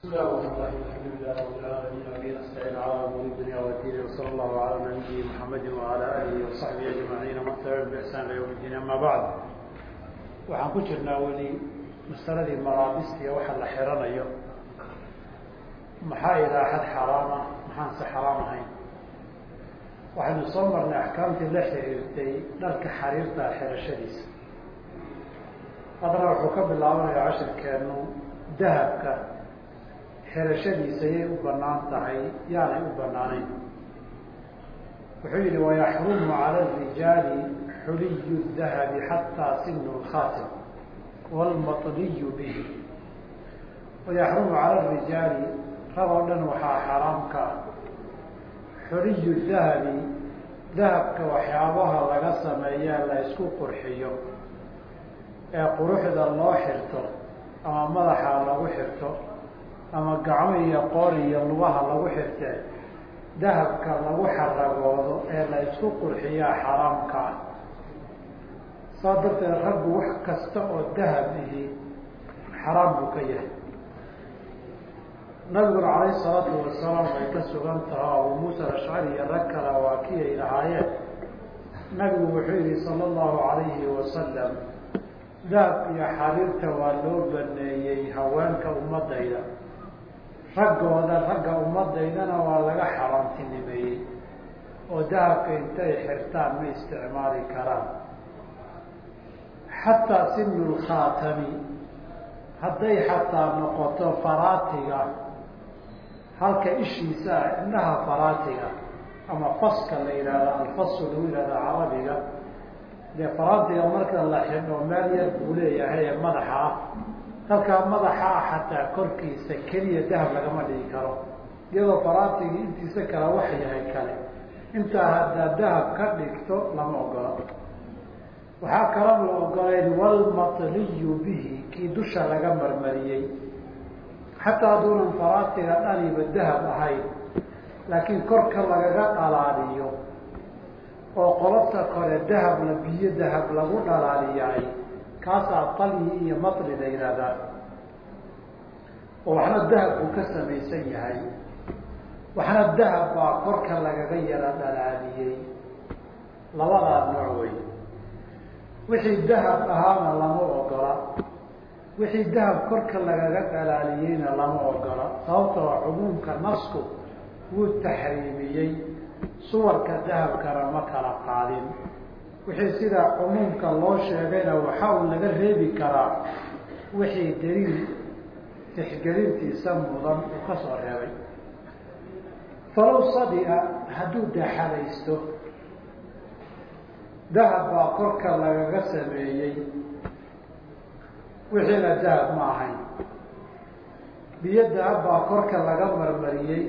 بسم الله الرحمن الرحيم الحمد لله رب العالمين وبه نستعين على امور الدنيا والدين وصلى الله على نبينا محمد وعلى اله وصحبه اجمعين ومن تبعهم باحسان الى يوم الدين اما بعد waxaan ku jirnaa weli masaladii maraabista iyo waxa la xiranayo maxaa ilaaxad xaraama maxaanse xaraam ahayn waxaynu soo marnay axkaamtii la xiriirtay dharka xariirta xirashadiisa haddana wuxuu ka bilaabanayaa cashirkeenu dahabka xirashadiisa yay u bannaan tahay yaanay u banaanayn wuxuu yihi wayaxrumu cala arijaali xuliyu dahabi xataa sinu lkhatim wlmatliyu bihi. Wayaxrumu cala arijaali rag oo dhan waxaa xaraam ka ah. Xuliyu dahabi dahabka waxyaabaha laga sameeya la isku qurxiyo ee quruxda loo xirto ama madaxa lagu xirto ama gacmo iyo qoor iyo lugaha lagu xirtee dahabka lagu xaragoodo ee la isku qurxiyaa xaraamka. Ah saa darteed raggu wax kasta oo dahab ihi xaraam buu ka yahay. Nabiguna calayhi salaatu wasalaam ay ka sugan taho abuu muusa alashcari iyo rag kale waa kii ay lahaayeen. Nabigu wuxuu yihi sala allahu calayhi wasalam dahabka iyo xariirta waa loo baneeyey haweenka ummadayda raggooda ragga ummadaydana waa laga xaraantinimeeyey oo dahabka intay xirtaan ma isticmaali karaan. Xataa sinu lkhaatami hadday xataa noqoto faraatiga halka ishiisa ah indhaha faraatiga ama faska la yidhahda alfasu lagu yihahda carabiga dee faraatiga marka la xidho meel yar buu leeyahay ee madaxa ah halkaa madaxa ah xataa korkiisa keliya dahab lagama dhigi karo. Iyadoo faraatigii intiisa kale wax yahay kale. Intaa haddaa dahab ka dhigto lama ogola. Waxaa kaloo la ogolayn walmatliyu bihi kii dusha laga marmariyey. Xataa hadduunan faraatiga dhaniba dahab ahayn laakiin korka lagaga dhalaaliyo oo qolobta kore dahabla biyo dahab lagu dhalaaliyaay kaasaa talyi iyo matli la yihahdaa oo waxna dahab buu ka samaysan yahay. Waxna dahab baa korka lagaga yara dhalaaliyey labadaa nooc wey. Wixii dahab ahaana lama ogola. Wixii dahab korka lagaga dhalaaliyeyna lama ogola. Sababtoo cumuumka nasku wuu taxriimiyey. Suwarka dahabkana ma kala qaadin wixii sidaa cumuumka loo sheegayna waxa uu laga reebi karaa wixii daliil tixgelintiisa mudan uu ka soo reebay. Falow sadia hadduu daxalaysto dahab baa korka lagaga sameeyey. Wixiina dahab ma ahayn. Biyo dahab baa korka laga marmariyey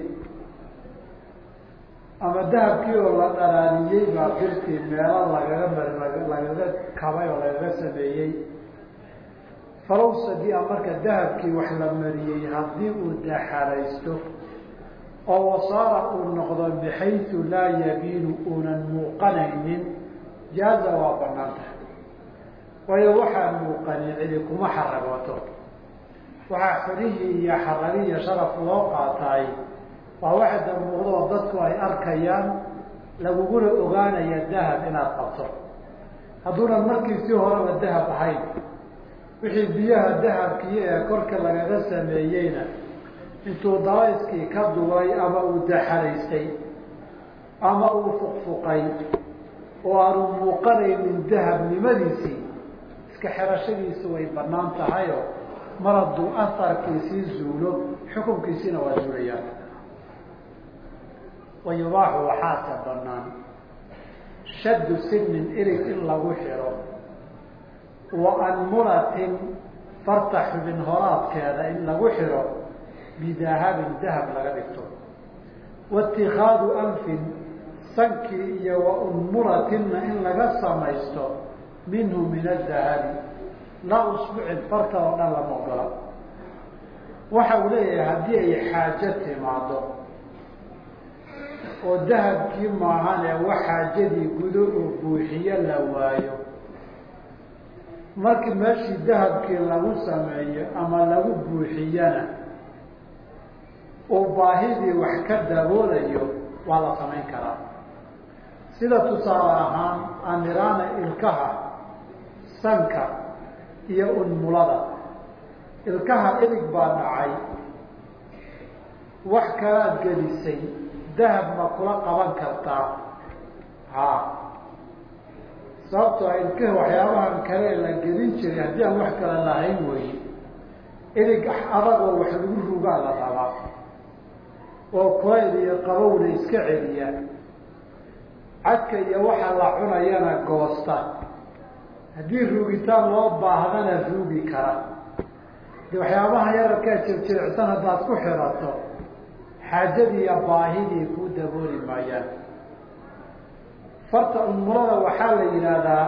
ama dahabkii oo la dhalaaliyey baa birtii meelo lagaga mar lagaga kabay oo lagaga sameeyey. Falow sadia marka dahabkii wax la mariyey haddii uu daxalaysto oo wasaara uu noqdo bixaysu laa yabiinu uunan muuqanaynin jaaza waa bannaan tahay waayo waxaa muuqanin cidi kuma xaragooto. Waxaa xorihii iyo xaragiiyo sharaf loo qaataay waa waxda muuqdoo dadku ay arkayaan laguguna ogaanaya dahab inaad qabto. Hadduunan markiisii horeba dahab ahayn wixii biyaha dahabkii ee korka lagaga sameeyeyna intuu dabayskii ka duulay ama uu daxalaystay ama uu fuqfuqay oo aanu muuqanaynin dahabnimadiisii iska xerashadiisu way banaan tahayoo mar hadduu asarkiisii zuulo xukunkiisiina waa zuulayaan wa yubaaxu waxaase banaan shaddu sinin irig in lagu xiro wa anmulatin farta xubin horaadkeeda in lagu xiro bidahabin dahab laga dhigto waitikaadu anfin sankii iyo wa unmulatinna in laga samaysto minhu min adahabi laa usbucin farta oo dhan lama ogola waxa uu leeyahay haddii ay xaajo timaado oo dahabkii maahane wax xaajadii gudo oo buuxiyo la waayo. Markii meeshii dahabkii lagu sameeyo ama lagu buuxiyana uu baahidii wax ka daboolayo waa la samayn karaa. Sida tusaale ahaan aaniraana ilkaha sanka iyo unmulada ilkaha ilig baa dhacay wax kalaad gelisay dahab ma kula qaban kartaa? Ha. Sababtoo a ilkaha waxyaabahan kale la gelin jiray haddii aan wax kale lahayn weeye. Ilig adagoo wax lagu rugaa la rabaa. Oo kulayl iyo qabowna iska celiya cadka iyo waxa la cunayana goosta. Haddii ruugitaan loo baahdana ruugi kara. De waxyaabaha yararkaa jirjiricsan haddaad ku xirato xaajadii iyo baahidii kuu dabooli maayaan. Farta unmulada waxaa la yidhaahdaa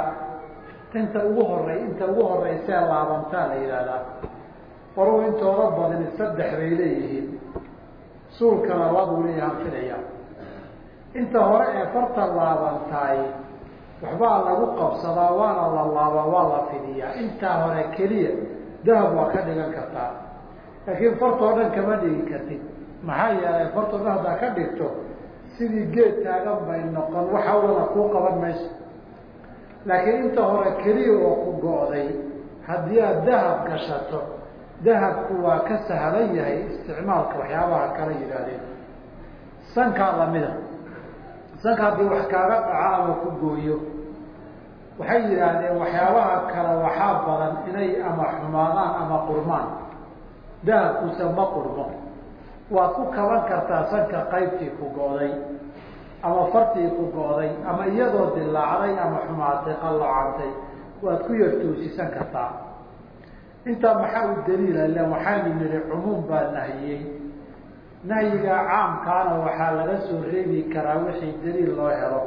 inta ugu horey inta ugu horeysee laabantaa la yidhaahdaa. Faruu intooda badani saddex bay leeyihiin suulkana labuu leeyahaan filaya inta hore ee farta laabantaay waxbaa lagu qabsadaa waana la laabaa waa la fidiyaa. Intaa hore keliya dahab waa ka dhigan kartaa. Laakiin fartoo dhan kama dhigi kartid maxaa yeelay fartoo dhan haddaa ka dhigto sidii geed taagan bay noqon wax hawlana kuu qaban mayso. Laakiin inta hore keliya oo ku go'day. Haddii aad dahab gashato dahabku waa ka sahlan yahay isticmaalka waxyaabaha kala yidhaahdeen. Sankaa lamida. Sanka haddii wax kaaga dhaco ama ku gooyo waxay yidhaahdeen waxyaabaha kale waxaa badan inay ama xumaadaan ama qurmaan. Dahabkuse ma qurmo waad ku kaban kartaa sanka qaybtii ku go'day ama fartii ku go'day ama iyadoo dilaacday ama xumaatay qallocantay waad ku yartoosisan kartaa. Intaa maxaa u daliila? Ila waxaanu nihi cumuum baa nahiyey. Nahyiga caamkaana waxaa laga soo reebi karaa wixii daliil loo helo.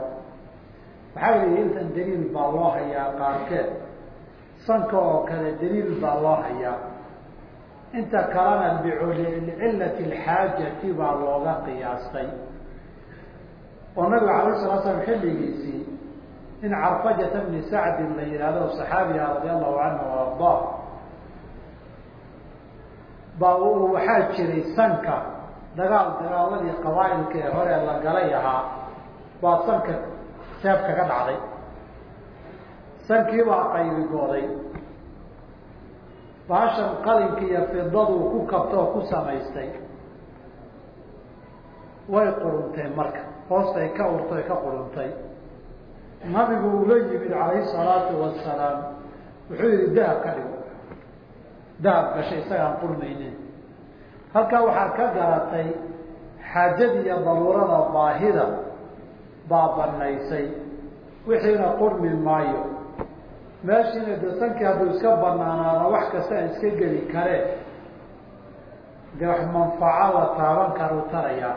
Waxaa yihi intan daliil baa loo hayaa qaarkeed. Sanka oo kale daliil baa loo hayaa inta kalena licillati alxaajati baa looga qiyaastay. Oo nabiga alayh salaa slam xilligiisii in carfajata bni sacdin la yihahdo saxaabiga radia allahu canhu o ardaa baa waxaa jiray sanka dagaal dagaaladii qabaailka ee hore la galay ahaa baa sanka seef kaga dhacday. Sankii baa qaybi baashan qalinka iyo fidaduu ku kabta oo ku samaystay. Way quruntay marka. Hoostay ka urtay ka quruntay. Nabigu ula yimid calayhi salaatu wasalaam wuxuu yihi dahab ka dhigo. Dahab gashay isagaan qurmaynin halkaa waxaad ka garatay xaajadii iyo daruurada baahida baa banaysay wixiina qurmi maayo meeshiina de sankii hadduu iska banaanaado wax kasta iska geli kareen. De wax manfaco la taaban karu tarayaa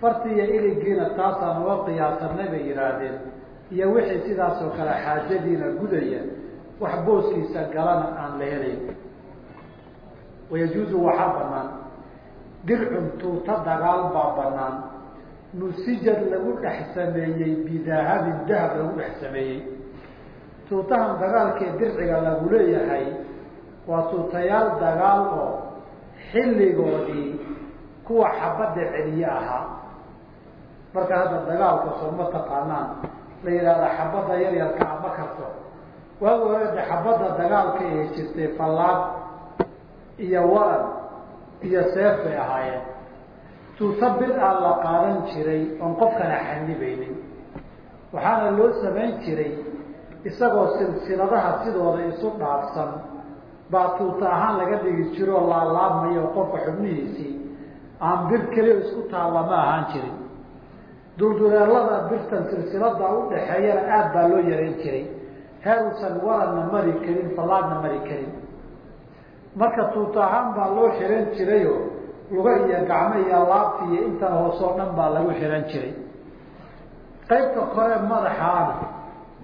farti iyo iligiina taasaan uga qiyaasanay bay yidhaahdeen iyo wixii sidaas oo kale xaajadiina gudaya. Wax booskiisa galana aan la helayn wayajuuzu waxaa banaan dircun tuuta dagaal baa banaan nusijad lagu dhex sameeyey bidahabin dahab lagu dhex sameeyey tuutahan dagaalkee dirciga lagu leeyahay waa tuutayaal dagaal oo xilligoodii kuwa xabadda celiye ahaa. Marka hadda dagaalka sooma taqaanaan la yidhahda xabadda yaryarka ama karto. Waagi horede xabadda dagaalka ee jirtay fallaad iyo waran iyo seef bay ahaayeen. Tuuta bir aa la qaadan jiray oon qofkana xanibaynin waxaana loo samayn jiray isagoo silsiladaha sidooda isu dhaafsan. Baa tuuta ahaan laga dhigi jiro oo laalaabmayo qofka xubnihiisii. Aan bir keliya isku taalla ma ahaan jirin. Dulduleelada birtan silsilada udhaxeeyana aad baa loo yarayn jiray. Heeruusan waranna mari karin fallaadna mari karin. Marka tuuta ahaan baa loo xiran jirayo luga iyo gacmo iyo laabti iyo intan hoosoo dhan baa lagu xiran jiray. Qaybta kore madaxaana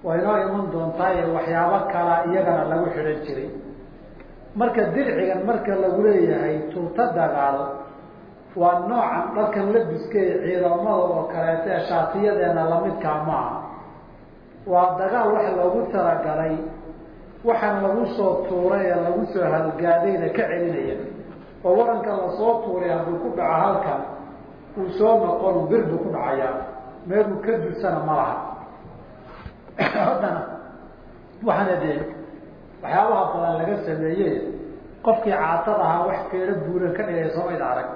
waa inoo iman doontaa waxyaabo kala iyagana lagu xidhan jiray. Marka dircigan marka lagu leeyahay tuuta dagaal waa noocan dharkan labiska ee ciidamada oo kaleeto ee shaatiyadeena lamidkaa maaha. Waa dagaal wax loogu talagalay waxaan lagu soo tuuray ee lagu soo halgaadayna ka celinaya. Oo waranka la soo tuuray hadduu ku dhaco halkan uu soo noqon bir buu ku dhacayaa. Meeluu ka dudsana ma laha haddana waxaana dee waxyaabaha badan laga sameeye qofkii caatada ahaa wax keero buuran ka dhigaya soomayd arag.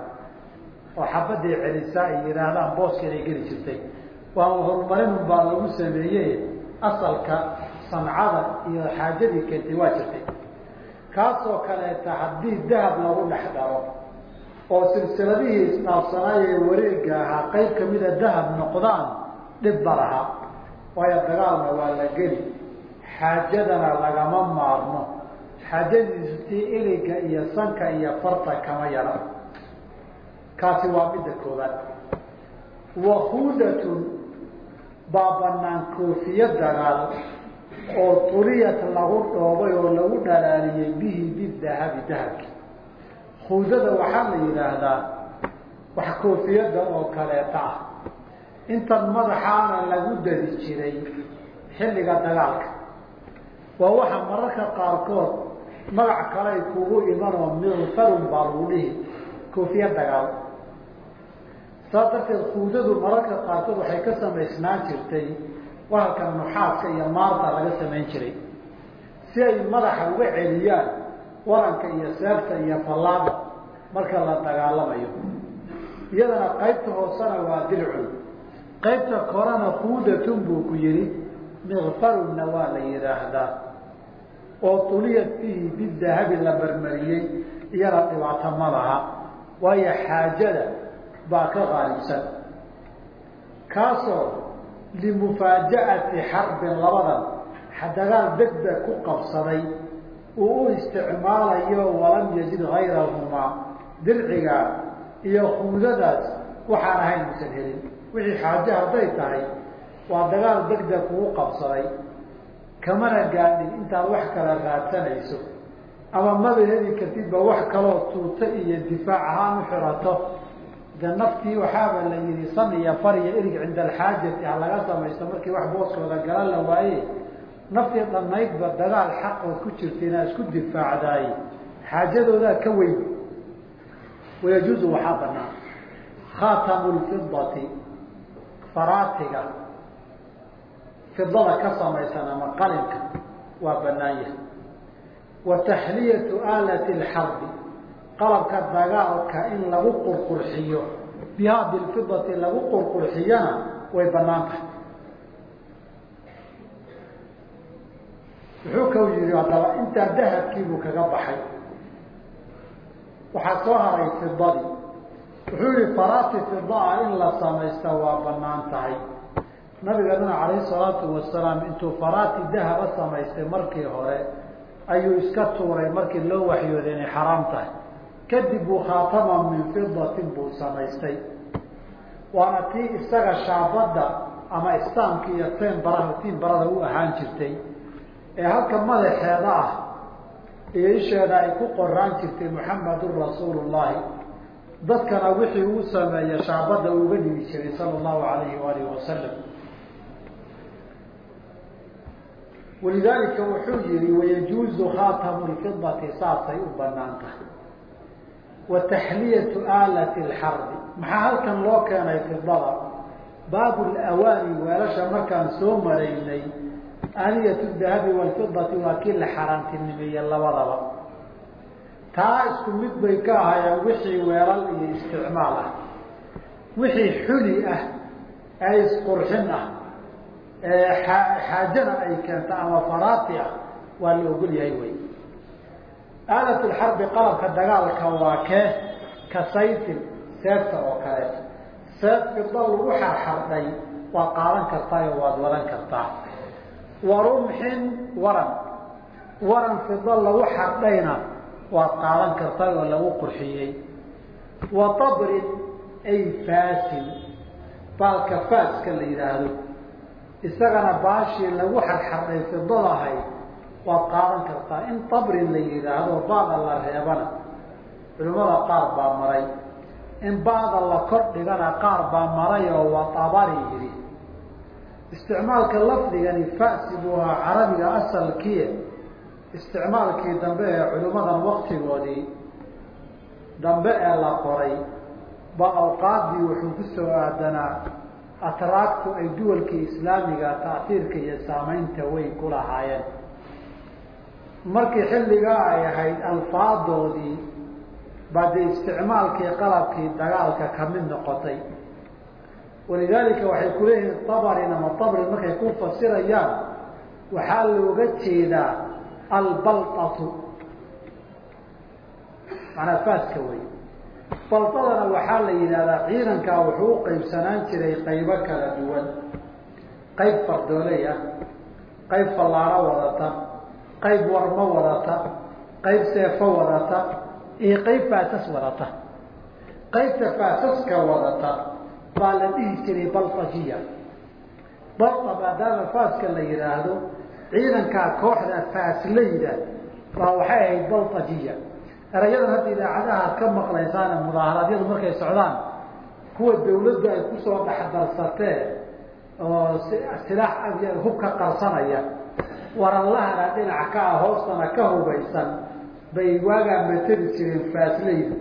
Oo xabadii celisaa ay yidhaahdaan booska inay geli jirtay. Waa horumarinun baa lagu sameeye asalka sancada iyo xaajadii keentay waa jirtay. Kaasoo kaleeta haddii dahab lagu dhex daro oo silsiladihii isdhaafsanaay ee wareega ahaa qayb kamida dahab noqdaan dhib ba lahaa waayo dagaalna waa la geli. Xaajadana lagama maarmo. Xaajadiisu tii iliga iyo sanka iyo farta kama yara. Kaasi waa midda koobaad wahudatun baa banaan koofiye dagaal oo tuliyat lagu dhoobay oo lagu dhalaaliyey bihi bidahabi dahabki. Huudada waxaa la yidhaahdaa wax koofiyada oo kaleeta ah intan madaxaana lagu dadi jiray xilliga dagaalka. Waa waxa mararka qaarkood magac kale ay kugu imanoo miqfarun baa lagu dhihi koofiya dagaal. Saas darteed huudadu mararka qaarkood waxay ka samaysnaan jirtay wahalka nuxaaska iyo maarta laga samayn jiray. Si ay madaxa uga celiyaan waranka iyo seefta iyo fallaada marka la dagaalamayo. Iyadana qaybta hoosena waa dilcun qaybta korena huudatun buu ku yihi miqfarunna waa la yidhaahdaa oo tuliyat bihi bidahabi la marmariyey iyana dhibaato ma laha waayo xaajada baa ka qaalibsan kaasoo limufaaja'ati xarbin labadan dagaal degdeg ku qabsaday uu u isticmaalayo walam yajid hayrahumaa dircigaa iyo huudadaas waxaan ahayn uusan helin wixii xaaje hadday tahay waa dagaal degdeg kugu qabsaday. Kamana gaadhin intaad wax kala raadsanayso ama maba heli kartidba wax kaloo tuuto iyo difaac ahaan u xirato. De naftii waxaaba la yihi san iyo far iyo erig cinda alxaajati ha laga samaysto markii wax booskooda gala la waaye. Naftii dhannaydba dagaal xaqood ku jirta inaad isku difaacdaay xaajadoodaa ka weyn. Wayajuuzu waxaa banaan khaatamu lfidati faraatiga fidada ka samaysan ama qalinka waa banaan yahay. Wa taxliyatu aalati lxarbi qalabka dagaalka in lagu qurqurxiyo bihaa bilfidati lagu qurqurxiyana way bannaan tahay. Wuxuu kau yihi haddaba intaa dahabkiibuu kaga baxay. Waxaa soo haray fidadii wuxuu yihi faraati fidaa in la samaysta waa bannaan tahay. Nabigeeduna calayhi salaatu wasalaam intuu faraati dahaba samaystay markii hore ayuu iska tuuray markii loo waxyooday inay xaraam tahay. Kadib buu khaatama min fidatin buu samaystay. Waana tii isaga shaabadda ama istaamka iyo teen baraha tiin barada u ahaan jirtay ee halka madaxeeda ah iyo isheeda ay ku qoraan jirtay muxamadun rasuulu llahi dadkana wixii uu sameeya shaabadda uga dhigi jiray sala allahu alayhi waalihi wasalam walidaalika wuxuu yihi wayajuuzu khaatamu lfidati saasay u bannaan tahay. Wa taxliyatu aalati lxarbi maxaa halkan loo keenay fidada baabu lawaani weelasha markaan soo maraynay aaniyat dahabi walfidati waa kii la xaaraantinimeeye labadaba taa isku mid bay ka ahayeen wixii weelal iyo isticmaal ah. Wixii xuli ah ee isqurxin ah ee xaajana ay keento ama faraati ah waa la ogol yahay wey aalat lxarbi qalabka dagaalka waa kee ka sayfin seefta oo kaleeto seef fida lagu xarxardhay waad qaadan kartaayo waad wadan kartaa. Wa rumxin waran. Waran fida lagu xardhayna waad qaadan kartaa oo lagu qurxiyey. Wa tabrin ay faasin baalka faaska la yidhaahdo isagana baashii lagu xarxardhay fidadahay waad qaadan kartaa in tabrin la yidhaahdo baada la reebana. Culimmada qaar baa maray. In baada la kor dhigana qaar baa maray oo waa tabari yidhi isticmaalka lafdigani fasi buu ahaa carabiga asalkiie isticmaalkii dambe ee culimmadan waktigoodii dambe ee la qoray ba awqaaddii wuxuu ku soo aadanaa atraagtu ay duwalkii islaamiga ta'tiirka iyo saamaynta weyn ku lahaayeen. Markii xilligaa ay ahayd alfaadoodii baa dee isticmaalkii qalabkii dagaalka ka mid noqotay. Walidaalika waxay kuleeyihiin tabarin ama tabrin markay ku fasirayaan waxaa looga jeedaa albalatu manaa faaska wey baltadana waxaa la yidhahdaa ciidankaa wuxuu u qaybsanaan jiray qaybo kala duwan. Qayb fardooley ah qayb fallaaro wadata qayb warmo wadata qayb seefo wadata iyo qayb faasas wadata. Qaybta faasaska wadata baa la dhihi jiray baltajiya balta maadaama faaska la yidhaahdo ciidankaa kooxda faaslayda baa waxay ahayd baltajiya erayadan hadda idaacadaha ad ka maqlaysaan mudaaharaadyadu markay socdaan kuwa dawladdu ay ku soo dhexdarsatee oo silaax hubka qarsanaya waranlahana dhinac ka ah hoostana ka hubaysan bay waagaa mateli jireen faaslayda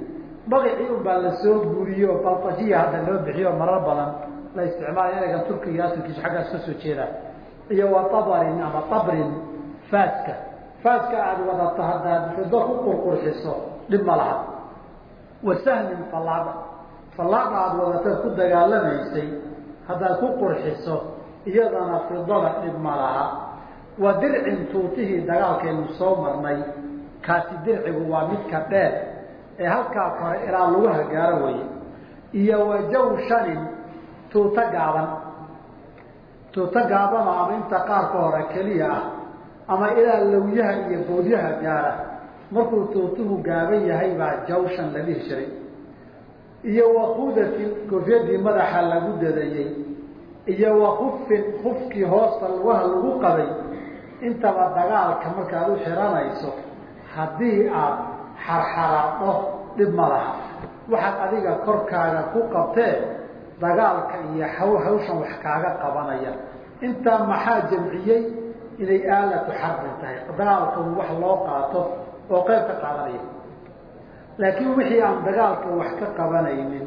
magacii un baa la soo guuriye oo baltajiya hadda loo bixiyo marar badan la isticmaalaya ereygan turkiga asalkiisu xaggaas ka soo jeeda iyo wa tabarin ama tabrin faaska. Faaska aada wadato haddaad fido ku qurqurxiso dhib ma laha. Wa sahmin fallaada fallaada aada wadataad ku dagaalamaysay haddaad ku qurxiso iyadana fidada dhib ma laha. Wa dircin tuutihii dagaalkaynu soo marnay kaasi dircigu waa midka dheer ee halkaa kore ilaa lugaha gaaro weye iyo wa jawshanin tuuto gaaban tuuto gaabana ama inta qaarka hore keliya ah ama ilaa lawyaha iyo boodyaha gaara markuu tuutuhu gaaban yahay baa jawshan la dhihi jiray. Iyo wakudatin koofyadii madaxa lagu dadayey iyo wakufin kufkii hoosta lugaha lagu qabay. Intaba dagaalka markaad u xiranayso haddii aad xarxaraadho dhib ma laha. Waxaad adiga korkaaga ku qabtee dagaalka iyo haw hawshan wax kaaga qabanaya. Intaa maxaa jamciyey? Inay aalatu xarbin tahay. Dagaalka wax loo qaato oo qayb ka qaadanaya. Laakiin wixii aan dagaalka wax ka qabanaynin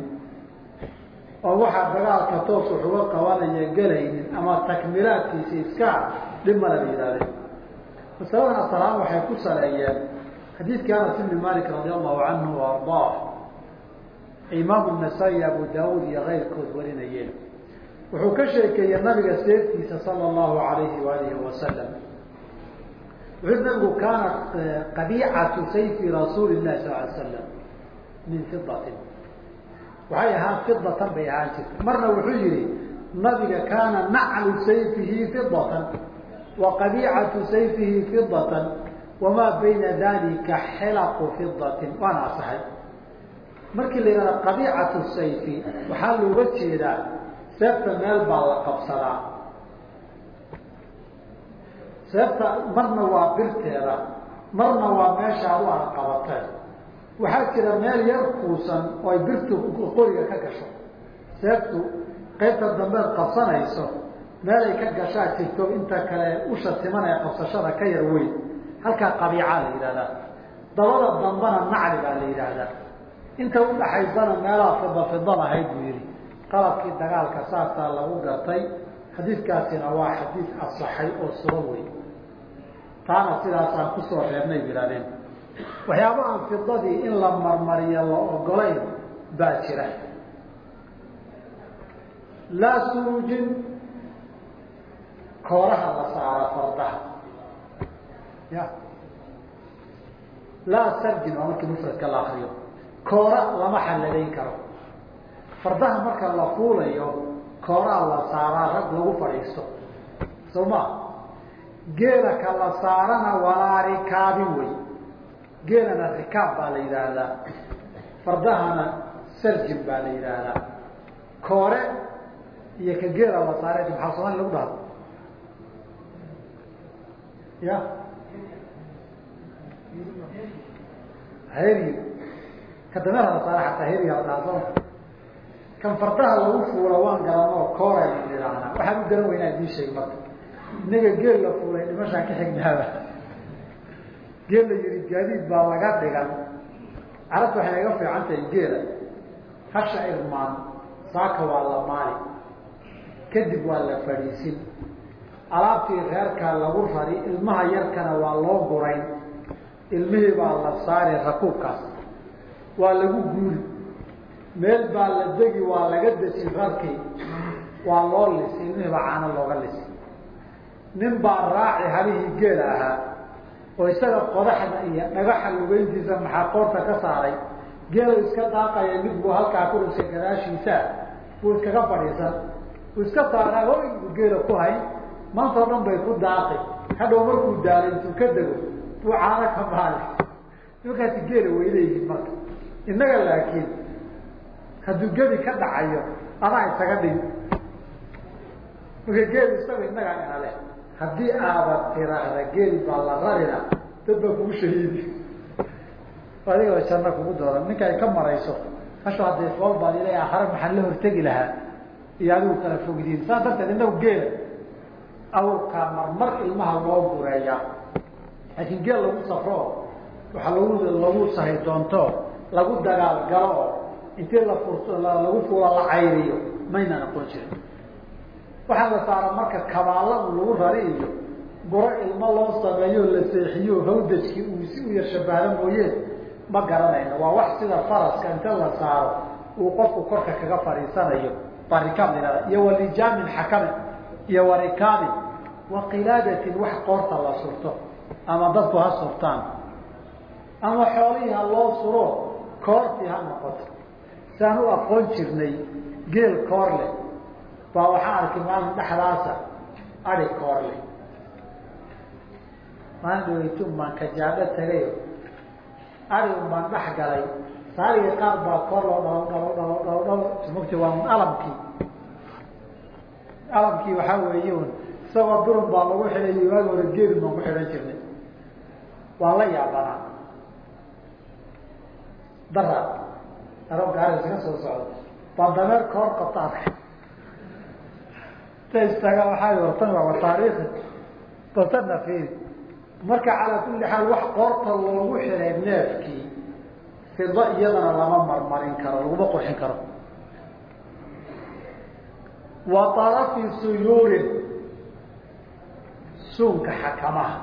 oo waxaa dagaalka toos wax uga qabanaya gelaynin ama takmilaadkiisa iska dhib la yidhahdeen masaladan asalaam waxay ku saleeyeen xadiidkii anas ibni malik radi allahu canhu wa ardaah imaamu nasaa-i abu daawuud iyo keyrkood warinayeen. Wuxuu ka sheekeeyey nabiga seeftiisa sala allahu alayhi waalihi wasalam wuxuu nabigu kaana qabiicatu sayfi rasuuli lahi sal ly slam min fidatin waxay ahaan fidatan bay ahaan jirta marna wuxuu yihi nabiga kaana naclu sayfihi fidatan wa qabiicatu sayfihi fidatan wamaa bayna dalika xilaqu fidatin waana asaxay markii la yihahda qabiicatu sayfi waxaa looga jeedaa seefta meel baa la qabsadaa. Seefta marna waa birteeda marna waa meeshaad u aad qabateen waxaa jira meel yar kuusan oo ay birtu qoriga ka gasho. Seeftu qaybta dambeed qabsanayso meel ay ka gashaa jirto inta kale usha timan ee qabsashada ka yar weyn. Halkaa qabiicaa la yidhahdaa. Dabada dambana nacli baa la yidhaahdaa inta udhaxaysana meelaha fida fida lahayd buu yihi qalabkii dagaalka saasaa lagu gartay xadiidkaasina waa xadiid asaxay oo sugan wey taana sidaasaan ku soo reebnay bu yihahdeen waxyaaba aan fidadii in la marmariyo la ogolayn baa jira. Laa surujin kooraha la saara fardaha. Ya. Laa sarjin waa markii mufradka la akriyo koora lama xalladayn karo. Fardaha marka la fuulayo kooraa la saaraa rag lagu fadhiisto. Soo ma geela ka la saarana walaa rikaabin wey. Geelana rikaab baa la yidhaahdaa. Fardahana sarjin baa la yidhaahdaa. Koore iyo ka geela la saare maxaa soomali lagu dhahdo ya? Heriyo ka heriya la dhaha soo kan fardaha lagu fuula waan garanoo koora idhaahna waxaan u garan weynaa idiin sheegi marka. Inaga geel la fuulay dhimashaan ka xignaaba geel la yihi gaadiid baa laga dhigan. Carabta waxay naga fiican tahay geela hasha irmaan saaka waa la maali. Kadib waa la fadhiisin. Alaabtii reerkaa lagu rari ilmaha yarkana waa loo gurayn. Ilmihii baa la saari rakuubkaas waa lagu guuri. Meel baa la degi waa laga desin rarkii waa loo lisi ilmihii baa caano looga lisi nin baa raaci halihii geela ahaa oo isaga qodaxda iyo dhagaxa lugeyntiisa maxaa qoorta ka saaray? Geelu iska daaqaya mid buu halkaa ku dhusay gadaashiisa buu iskaga fadhiisan. Uu iska saaraa hoy buu geela ku hay maanta dhan bay ku daaqi hadhow markuu daalo intuu ka dego buu caano ka maali. Nimankaasi geela weyleyihiin marka innaga laakiin hadduu gedi ka dhacayo adaa isaga dhig. Marka geel isaga innagaa ina leh haddii aabad tiraahda geeli baa la rarina dad baa kugu shahiidi. Adiga janno kugu doodan ninka ay ka marayso hasho hadday fool baad ila akhare maxaan la hortegi lahaa. Iyo adigu kala fogdiin. Saas darteed inagu geela awrkaa marmar ilmaha loo gureeyaa. Laakiin geel lagu safro waxaa lagu lagu sahay doonto lagu dagaal galo intii la furto lagu fuula la cayriyo maynan aqoon jirin. Waxaa la saara marka kabaalladu lagu rari iyo guro ilmo loo sameeyo la seexiyo hawdajkii uu si u yar shabahda mooye ma garanayno. Waa wax sida faraska inta la saaro uu qofku korka kaga fadhiisanayo baa rikaab la yihahda iyo walijaamin xakamin iyo warikaamin wa qilaadatin wax qoorta la surto ama dadku ha surtaan. Ama xoolihii ha loo suro koortii ha noqoto. Siaan u aqoon jirnay geel koor leh baa waxaa arkay maalin dhexdaasa adi koor leh. Maalin dhaweytu umbaan kajaadho tagayo adi umbaan dhex galay. Saarigii qaar baa koor loo dhalo dhalo dhalo dhalo dhalo. Waa un alamkii. Alamkii waxaa weeye un isagoo durun baa lagu xidhay waagi hore geelin baan ku xidhan jirnay. Waa la yaabanaa dara aro gaari iskaga soo socdo. Baa dameer koor qabta arkay ta istaga waxaa wartan waa taariikhi baltana fiiri marka calaa kulli xaal wax qoorta loogu xidhay neefkii fida iyadana lama marmarin karo laguma qurxin karo. Wa arafi suyuurin. Suunka xakamaha.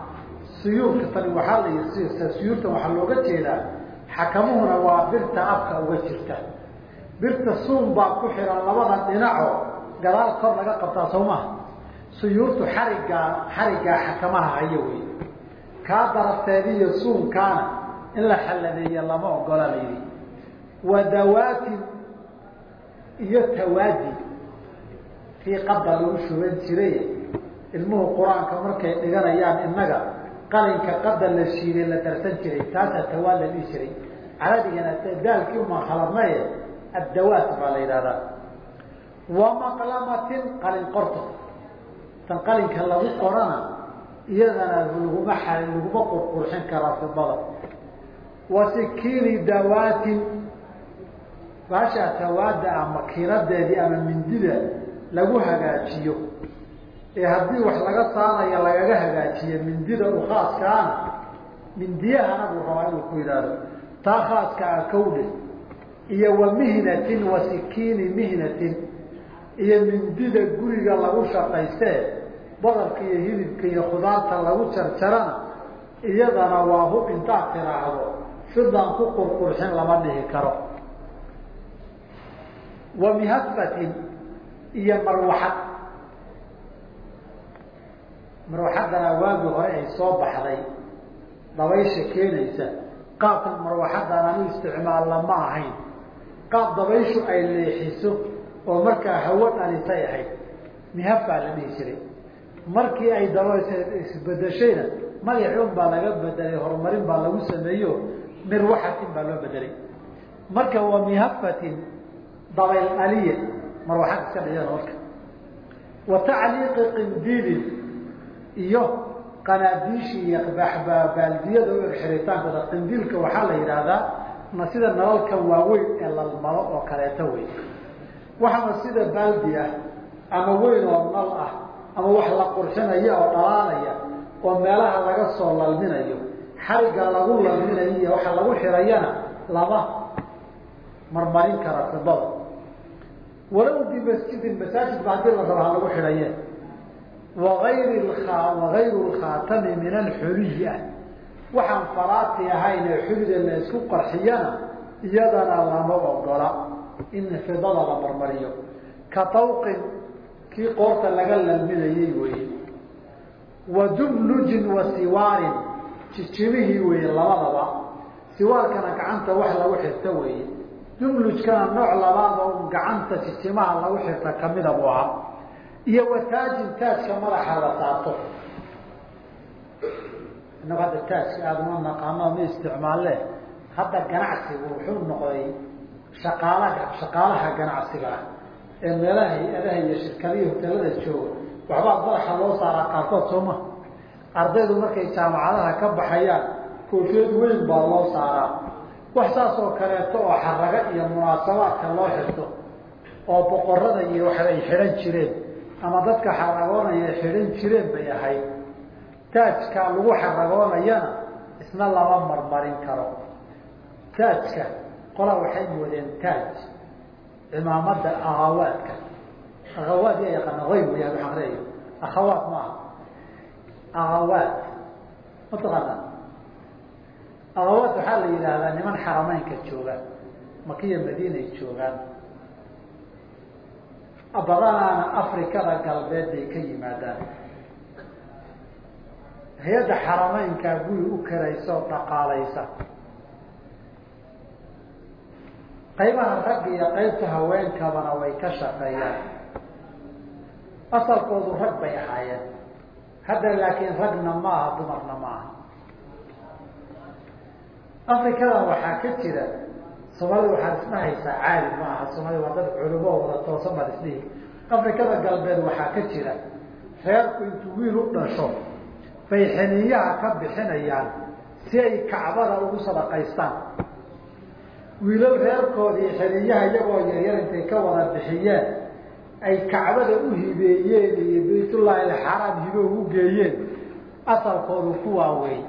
Suyuurka tani waxaa la yii suyuurtan waxaa looga jeedaa xakamuhuna waa birta afka uga jirta. Birta suun baa ku xihan labada dhinaco gadaal kor laga qabtaa soo maha suyuurtu xariggaa xariggaa xakamaha hayo wey kaa darafteediiyo suunkaana in la xalladeeya lama ogola la yidhi wa dawaatin iyo tawaadi. Kii qadda lagu shuban jiray ilmuhu qur'aanka markay dhiganayaan innaga qalinka qadda la shiiday la darsan jiray taasaa tawaad la dhihi jiray caradigana daalkii umaan khaladnaye addawaat baa la yidhahdaa wa qalin qorto tan qalinka lagu qorana iyadana laguma a laguma qurqurxin karaa fidada wa sikiini dawaatin baashaa tawaada ah makiinadeedii ama mindida lagu hagaajiyo. Ee haddii wax laga saaraya lagaga hagaajiyo mindida u khaaskaana mindiyahana buu rabaa inuu ku yidhaahdo taa khaaska a kawdhe iyo wa mihnatin wa sikiini mihnatin iyo mindida guriga lagu shaqaystee badarka iyo hilibka iyo khudaarta lagu jarjarana iyadana waa hub intaad tiraahdo fidaan ku qurqurxin lama dhihi karo. Wa mihafatin iyo marwaxad marwaxaddana waagii hore ay soo baxday dabaysha keenaysa qaabkan marwaxaddan anu isticmaalla ma ahayn. Qaab dabayshu ay leexiso oo markaa hawo dhalisay ahayd. Mihafaa la dhihi jiray. Markii ay daba isbedeshayna magacuun baa laga bedelay horumarin baa lagu sameeyo mirwaxatin baa loo bedelay marka waa mihafatin dabayl dhaliya marwaxad iska dhiyada marka wa tacliiqi qindiilin iyo qanaadiishi iyo baaldiyada u xirritaankooda qindiilka waxaa la yidhaahdaa ma sida nalalka waaweyn ee lalmalo oo kaleeto wey waxaana sida baaldi ah ama weyn oo nal ah ama wax la qurxinaya oo dhalaalaya oo meelaha laga soo lalminayo xarigga lagu lalminayo iyo waxa lagu xirayana lama marmarin kara fidada walow bimasjidin masaajid ba haddii la raba ha lagu xidhaye waayri wagayru lkhaatami min alxuliyi ah. Waxaan faraati ahayn ee xulida la isku qarxiyana iyadana lama ogola in fidada la marmariyo. Ka tawqin kii qoorta laga lalminayey weye wa dumlujin wa siwaarin jijimihii weye labadaba. Siwaarkana gacanta wax lagu xirta weeye dumlujkana nooc labaad oo gacanta jijimaha lagu xirta kamida buu iyo wataajin taajka madaxa la saarto inagu hadda taajka aada uma naqaano ma isticmaalle hadda ganacsigu wuxuu noqday shaqaalaha shaqaalaha ganacsiga ah ee meelaha hay'adaha iyo shirkadihi hotelada jooga. Waxbaa madaxa loo saaraa qaarkood sooma ardaydu markay jaamacadaha ka baxayaan koofiyad weyn baa loo saaraa. Wax saas oo kaleeto oo xaraga iyo munaasabaadka loo xirto oo boqorada iyo wax ay xidhan jireen ama dadka xaragoonaya xidhan jireen bay ahayd. Taajka lagu xaragoonayana isna lama marmarin karo. Taajka qola waxay moodeen taaj cimaamada akhawaadka. Akhawaad yaa yaqaana ayb ya waxaan leeya akhawaad maaha akhawaad. Mataqaana akhawaad waxaa la yidhaahdaa niman xarameynka jooga makiya madiinay joogaan badanaana afrikada galbeed bay ka yimaadaan. Hay'adda xarameynkaa guri u karaysa oo dhaqaalaysa. Qaybaha ragga iyo qaybta haweenkabana way ka shaqeeyaan. Asalkoodu rag bay ahaayeen. Hadda laakiin ragna ma aha dumarna ma aha afrikadan waxaa ka jira soomaalida waxaad isdhahaysaa caali ma aha soomaalida waa dad culumo wada toosan baad isdhihi. Afrikada galbeed waxaa ka jira reerku intuu wiil u dhasho bay xiniyaha ka bixinayaan si ay kacbada ugu sadaqaystaan. Wiilal reerkoodii xiniyaha iyagoo yaryar intay ka wada bixiyeen ay kacbada u hibeeyeen iyo baytullaahi alxaraam hibe ugu geeyeen asalkoodu ku waaweyn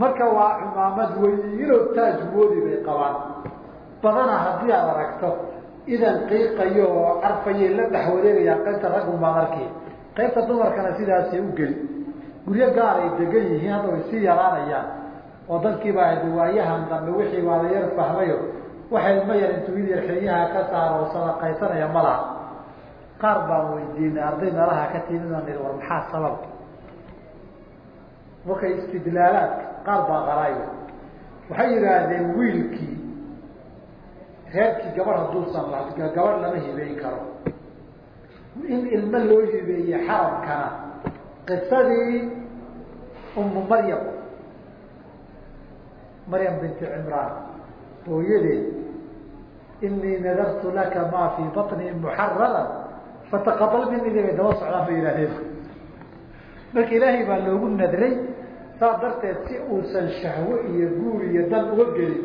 marka waa cumaamad weynoo taaj moodi bay qabaan. Badana haddii aad aragto idan qiiqayo oo carfayay la dhex wareegayaan qaybta raggunbaa markii qaybta dumarkana sidaasay u geli. Guryo gaar ay degan yihiin hadda way sii yaraanayaan. Oo dadkiibaa hadi waayahan dambe wixii waa la yar fahmayo. Waxay ma yar intuu il yar xiliyaha ka saaro sadaqaysanaya ma laha. Qaar baan weydiinay arday meelaha ka timida niri war maxaa sabab? Markay istidlaalaadka qaar baa qaraayo waxay yidhaahdeen wiilkii reerkii gabadh hadduusan la gabadh lama hibeyn karo. In ilmo loo hibeeye xaramkana qisadii umu maryam maryam binti cimraan hooyadeed inii nadartu laka maa fii baطni muxararan fataqabal mini bay daba socdaan bay yidhahdeen marka ilaahay baa loogu nadray saas darteed si uusan shahwo iyo guur iyo dan uga gelin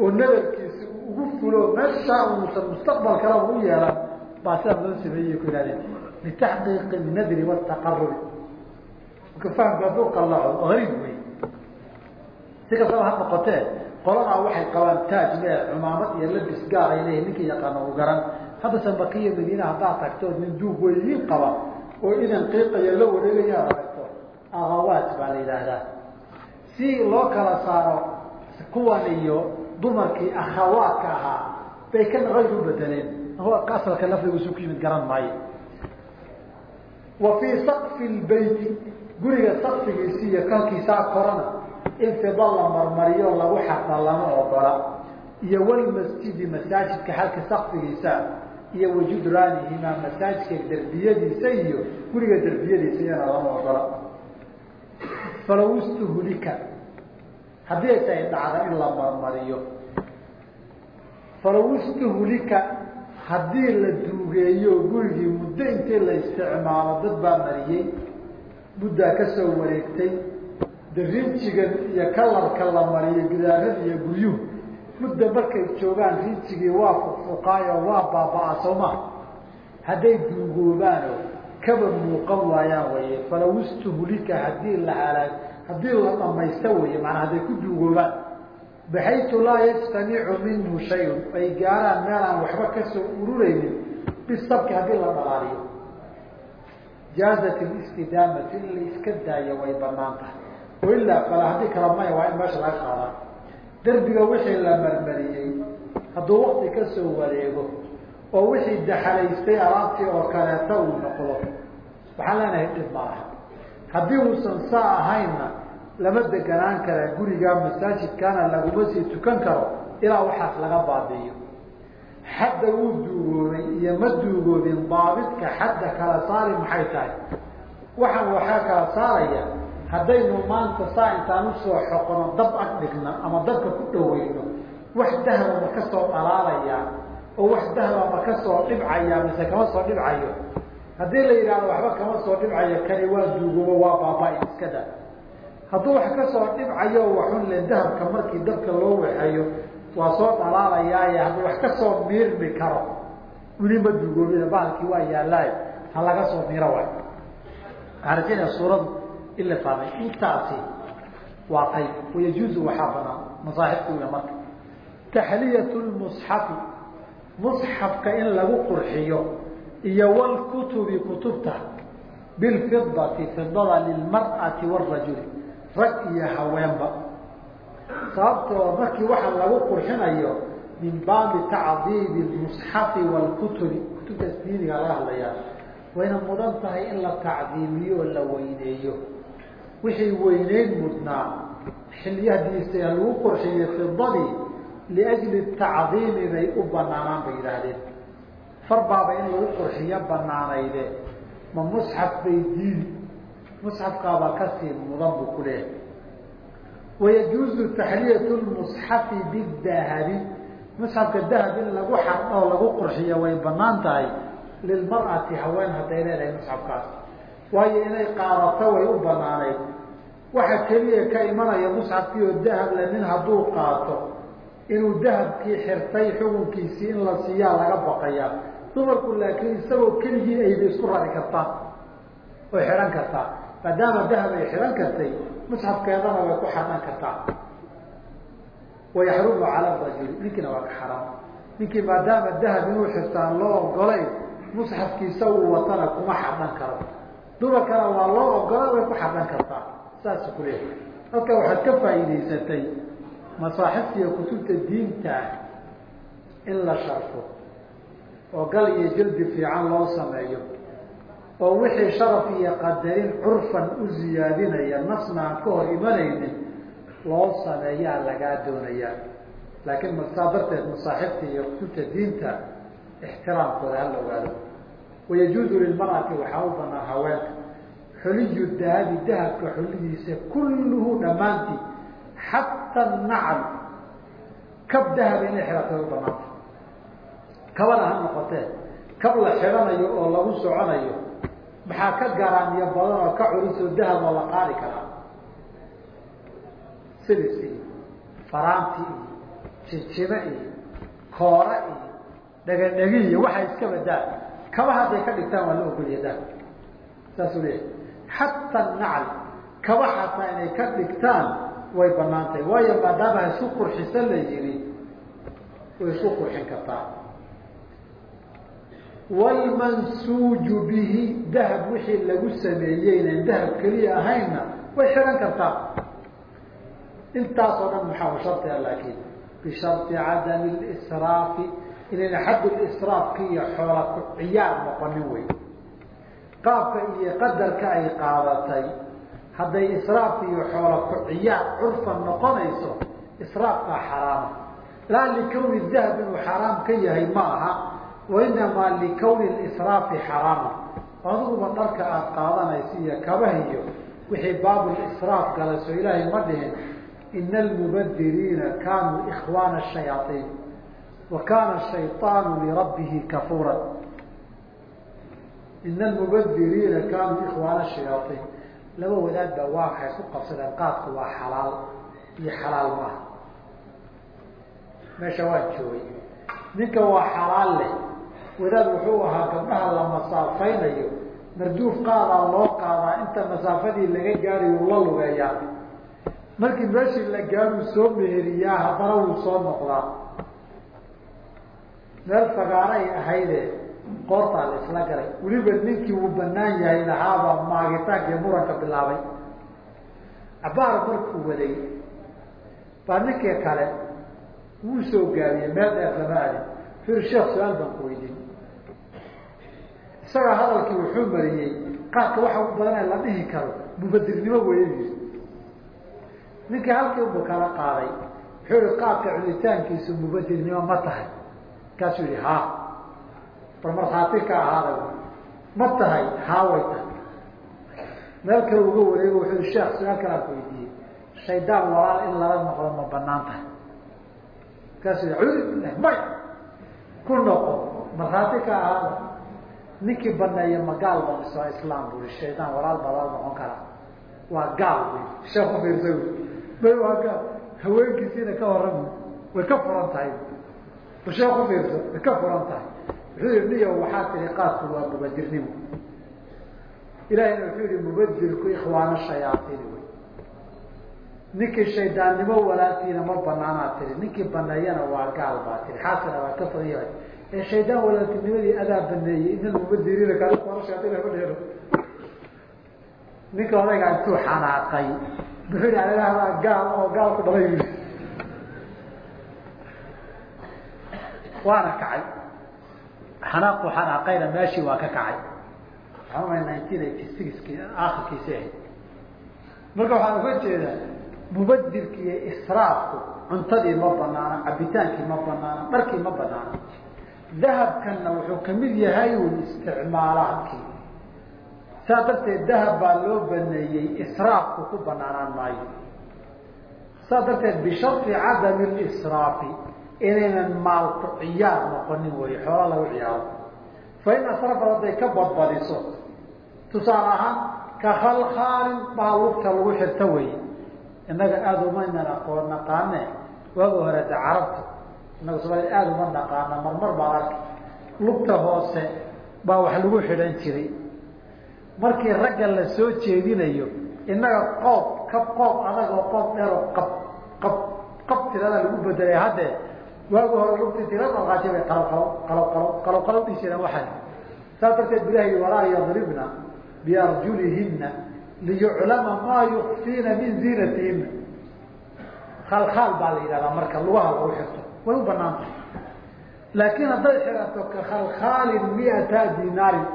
oo nadarkiisi ugu fulo meeshaa uusan mustaqbal kala u yeelan baa sidaa loo sameeyey ku yihahdeen litaxqiiqi nadri wataqarubi marka fahamka hadduu qallaco ariib wey si kastaba ha noqotee qoladaa waxay qabaan taaj mee cumaamad iyo labis gaar ay ninkii yaqaana u garan. Haddase makiya madiina haddaad tagto nin duug weyiin qaba oo idan qiiqaya la wareegaya akawaat baa la yidhaahdaa si loo kala saaro kuwan iyo dumarkii akhawaadka ahaa bay kan ayr u bedeleen asalka lafdigiisu ku yimid garan maayo. Wa fii sakfi lbeyti guriga sakfigiisi iyo kalkiisaa korana in la marmariyo lagu xarda lama ogola. Iyo walmasjidi masaajidka halka sakfigiisa iyo wajudraanihimaa masaajidka derbiyadiisa iyo guriga derbiyadiisa iyana lama ogola falaw istuhlika haddii ay tahay dhacda in la marmariyo falaw istuhlika haddii la duugeeyo gurigii muddo intii la isticmaalo dad baa mariyey. Muddaa ka soo wareegtay. Rinjigan iyo kalarka la mariyo gidaarada iyo guryuhu mudda markay joogaan rinjigii waa fuqfuqaayo waa baaba-a sooma hadday duugoobaano kaba muuqan waayaan waye falaw istuhlika haddii la halaag haddii la dhamaysta weye maanaa hadday ku duugoobaan. Baxaytu laa yajtamicu minhu shayun ay gaaraan meel aan waxba ka soo urureynin bisabki haddii la dhalaaliyo. Jaazat listidaamatu in la iska daayo way bannaan tahay. Wailaa fala haddii kala maya waa in meesha laga qaadaa. Derbiga wixii la marmariyey hadduu wakti ka soo wareego oo wixii daxalaystay alaabtii oo kaleeta uu noqdo waxaan leenahay dhib maaha. Haddii uusan saa ahaynna lama deganaan karaa gurigaa masaajidkaana laguma sii tukan karo ilaa waxaas laga baabi'iyo. Xadda wuu duugoobay iyo ma duugoobin daabidka xadda kala saari maxay tahay? Waxaan waxaa kala saaraya haddaynu maanta saa intaan u soo xoqono dab ag dhigna ama dabka ku dhaweyno wax dahaba ma ka soo dhalaalaya oo wax dahaba ma ka soo dhibcaya mise kama soo dhibcayo haddii la yidhahdo waxba kama soo dhibcayo kani waa duugoobo waa baaba-in iska da hadduu wax ka soo dhibcayo waxun le dahabka markii dabka loo waxeeyo waa soo dhalaalayaaye hadduu wax ka soo miirmi karo weli ma duugoobina bahalkii waa yaalaay ha laga soo miiro waay waxaan rajaynaya suuradu in la fahmay intaasi waa qayb wayajuuzu waxaa banaan masaaxibkuga marka. Taxliyat lmusxafi musxafka in lagu qurxiyo iyo wlkutubi kutubta bilfidati fidada lilmar'ati wاrajuli rag iyo haweenba. Sababtoo markii waxa lagu qurxinayo min baabi tacdiimi musxafi wlkutubi kutubtaas diiniga laga hadlayaa wayna mudan tahay in la tacdiimiyo oo la weyneeyo. Wixii weyneyn mudnaa xiliyahdiisa lagu qurxiyey fidadii liajli tacdiimi bay u banaanaan bay yidhaahdeen farbaaba in lagu qurxiyo banaanayde ma musxaf bay diidi musxafkaabaa ka sii mudan buu ku leeyahay. Wayajuuzu taxliyatu lmusxafi bidahabi musxafka dahab in lagu xardho lagu qurxiyo way bannaan tahay. Lilmar'ati haween hadday leedahay musxafkaas. Waayo inay qaadato way u banaanayd waxa keliya ka imanaya musxafkii oo dahab le nin hadduu qaato inuu dahabkii xirtay xukunkiisii in la siiyaa laga baqayaa dumarku laakiin isagoo keligii ayba isku rari kartaa oy xidhan kartaa maadaama dahab ay xidhan kartay musxafkeedana way ku xadhan kartaa. Wayaxrumu cala rajuli ninkiina waa ka xaraam. Ninkii maadaama dahab inuu xirtaan loo ogolayn musxafkiisa uu watana kuma xadhan karo. Dumarkana waa loo ogola way ku xadhan kartaa saasuu ku leeyahay. Halka waxaad ka faa'iidaysatay masaaxibta iyo kutubta diinta ah in la sharfo oo gal iyo jaldi fiican loo sameeyo oo wixii sharaf iyo qadarin curfan u ziyaadinaya nasna aan ka hor imanaynin loo sameeyaa lagaa doonayaa. Laakiin masaa darteed masaaxibta iyo kutubta diinta ixtiraamkooda hala ogaado. Wayajuuzu lilmar'ati waxaa u banaan haweenka. Xuliyu dahabi dahabka xulidiisa kulluhu dhammaantii xata nacl kab dahaba inay xidhatay u banaanta kabana ha noqotee kab la xidhanayo oo lagu soconayo maxaa ka garaamiyo badan oo ka culusoo dahab oo la qaadi karaa? Silis iyo faraanti iyo jijime iyo koora iyo dhegadhegi iyo waxay iska badaa kaba hadday ka dhigtaan waa la ogoliya dahab. Saasuu leeyahay. Xata nacl kaba xataa inay ka dhigtaan way bannaan tahay waayo maadaama ha isku qurxisa la yihi way isku qurxin kartaa wlmansuuju bihi dahab wixii lagu sameeyeyna dahab keliya ahaynna way xihan kartaa intaasoo dhan maxaa shardiga laakiin bishardi cadami lisraafi inayna xaddu lisraafka iyo xoola ku ciyaar noqonin wey qaabka iyo qadarka ay qaadatay hadday israaf iyo xoola ku ciyaar curfan noqonayso israafkaa xaraama laa likawni dahab inuu xaaraam ka yahay ma aha wainamaa likawni israafi xaraama adiguba dharka aada qaadanaysa iyo kabahiyo wixii baabulisraaf galayso ilaahay ma dhihin ina almubadiriina kaanuu ikhwaana shayaaiin wa kaana shayطaanu lirabbihi kafuura ina almubadiriina kaanuu ikhwaana shayaaiin laba wadaad baa waa waxay isku qabsadeen qaadku waa xalaal iyo xalaal maaha meesha waan joogay ninka waa xalaal leh wadaad wuxuu ahaa gabdhaha la masaafaynayo. Marduuf qaadaa loo qaadaa. Inta masaafadii laga gaarayo la lugeeyaa. Markii meeshii la gaaruu soo meheriyaa haddana wuu soo noqdaa. Meel fagaaray ahayde qoortaa la isla galay. Weliba ninkii uu banaan yahay lahaabaa maagitaanka iyo muranka bilaabay. Cabaar markuu waday baa ninkii kale wuu soo gaabiyey meel dheer lama adin fir sheekh su'aal baan ku weydiin isagaa hadalkii wuxuu mariyey qaadka waxa u badan ee la dhihi karo mubadirnimo weeyadiis ninkii halkii uba kala qaaday wuxuu yihi qaadka cunitaankiisu mubadirnimo ma tahay. Markaasuu yihi ha bal ka ahaada ma tahay haa way tahay. Meel kale uga wareego wuxuu yihi sheekh su'aal kalaan ku weydiiyey shaydaan walaal in lala noqdo ma bannaan tahay. Markaasuu yihi cuudu bilah may ku noqo markhaati ka ahaada ninkii baneeya ma gaal ba islaam bu i shaydaan walaal baa noqon karaa. Waa gaal bu sheekh ufiirsa may waa gaal. Haweenkiisiina ka warrami way ka furan tahay. Sheekh ufiirso way ka furan tahay. Wuxuu yihi niyo waxaa tihi qaadku waa mubadirnimo ilahayna wuxuu yihi mubadirku ikhwaano shayaaiini wey ninkii shaydaannimo walaaltiina ma banaanaa tiri. Ninkii baneeyana waa gaal baa tiri. Xaasina waa ka yahay ee shaydaan walaaltinimadii adaa baneeyey ina mubadiriina kaashayaaiin ninka odaygaa intuu xanaaqay. Muxuu alahdaa gaal oo gaal ku dhalay. Yii waana kacay. Xanaaqu xanaaqayna meeshii waa ka kacay. Waxaan umay nineteen eighty sixki akhirkiisi ahayd. Marka waxaan uga jeedaa mubadirki iyo israafku cuntadii ma banaana cabitaankii ma banaana dharkii ma banaana dahabkanna wuxuu ka mid yahay un isticmaalaadkii saa darteed dahab baa loo baneeyey israafku ku banaanaan maayo. Saa darteed bisharti cadami lisraafi inaynan maalku ciyaar noqonin wey xoola lagu ciyaaro. Fa in asrafad ka badbadiso tusaale ahaan ka khalkhaalin baa lugta lagu xirta wey innaga aada umaynan aqoon naqaane waaga hore carabta innaga soomaalida aada uma naqaana marmar baa arka lugta hoose baa wax lagu xidhan jiray. Markii ragga la soo jeedinayo innaga qoob kab qoob adag oo qoob dheer oo qab qab qab tirada lagu bedelay haddee waagi hore lugti tira dalqaashay bay qalo qalo qalo qalo qalo qalo dhihi jireen waxay. Saas darteed bilahi walaa yadribna biarjulihina liyuclama maa yukfiina min ziinatihina khalkhaal baa la yidhahdaa marka lugaha lagu xirto way u bannaan tahay laakiin hadday xirato ka khalkhaalin miata dinaarin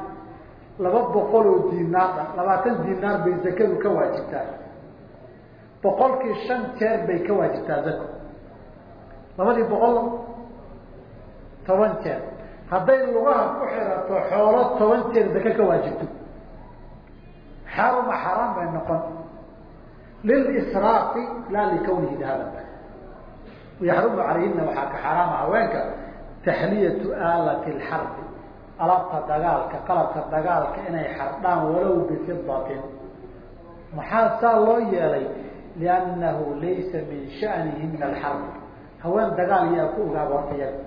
laba boqol oo dinaara labaatan dinaar bay zakadu ka waajibtaa boqolkii shan jeer bay ka waajibtaa zako labadii boqol toban jeer. Hadday lugaha ku xirato xoolo toban jeer zake ka waajibto xaruma xaraam bay noqon. Lilisraafi laa likawnihi dahaban yaxrumu calayhina waxaa ka xaraama haweenka taxliyatu aalati lxarbi alaabta dagaalka qalabka dagaalka inay xardhaan walow bifidatin maxaa saa loo yeelay? Liannahu laysa min shanihina alxarb haween dagaal yaa ku ogaaba horta iyaga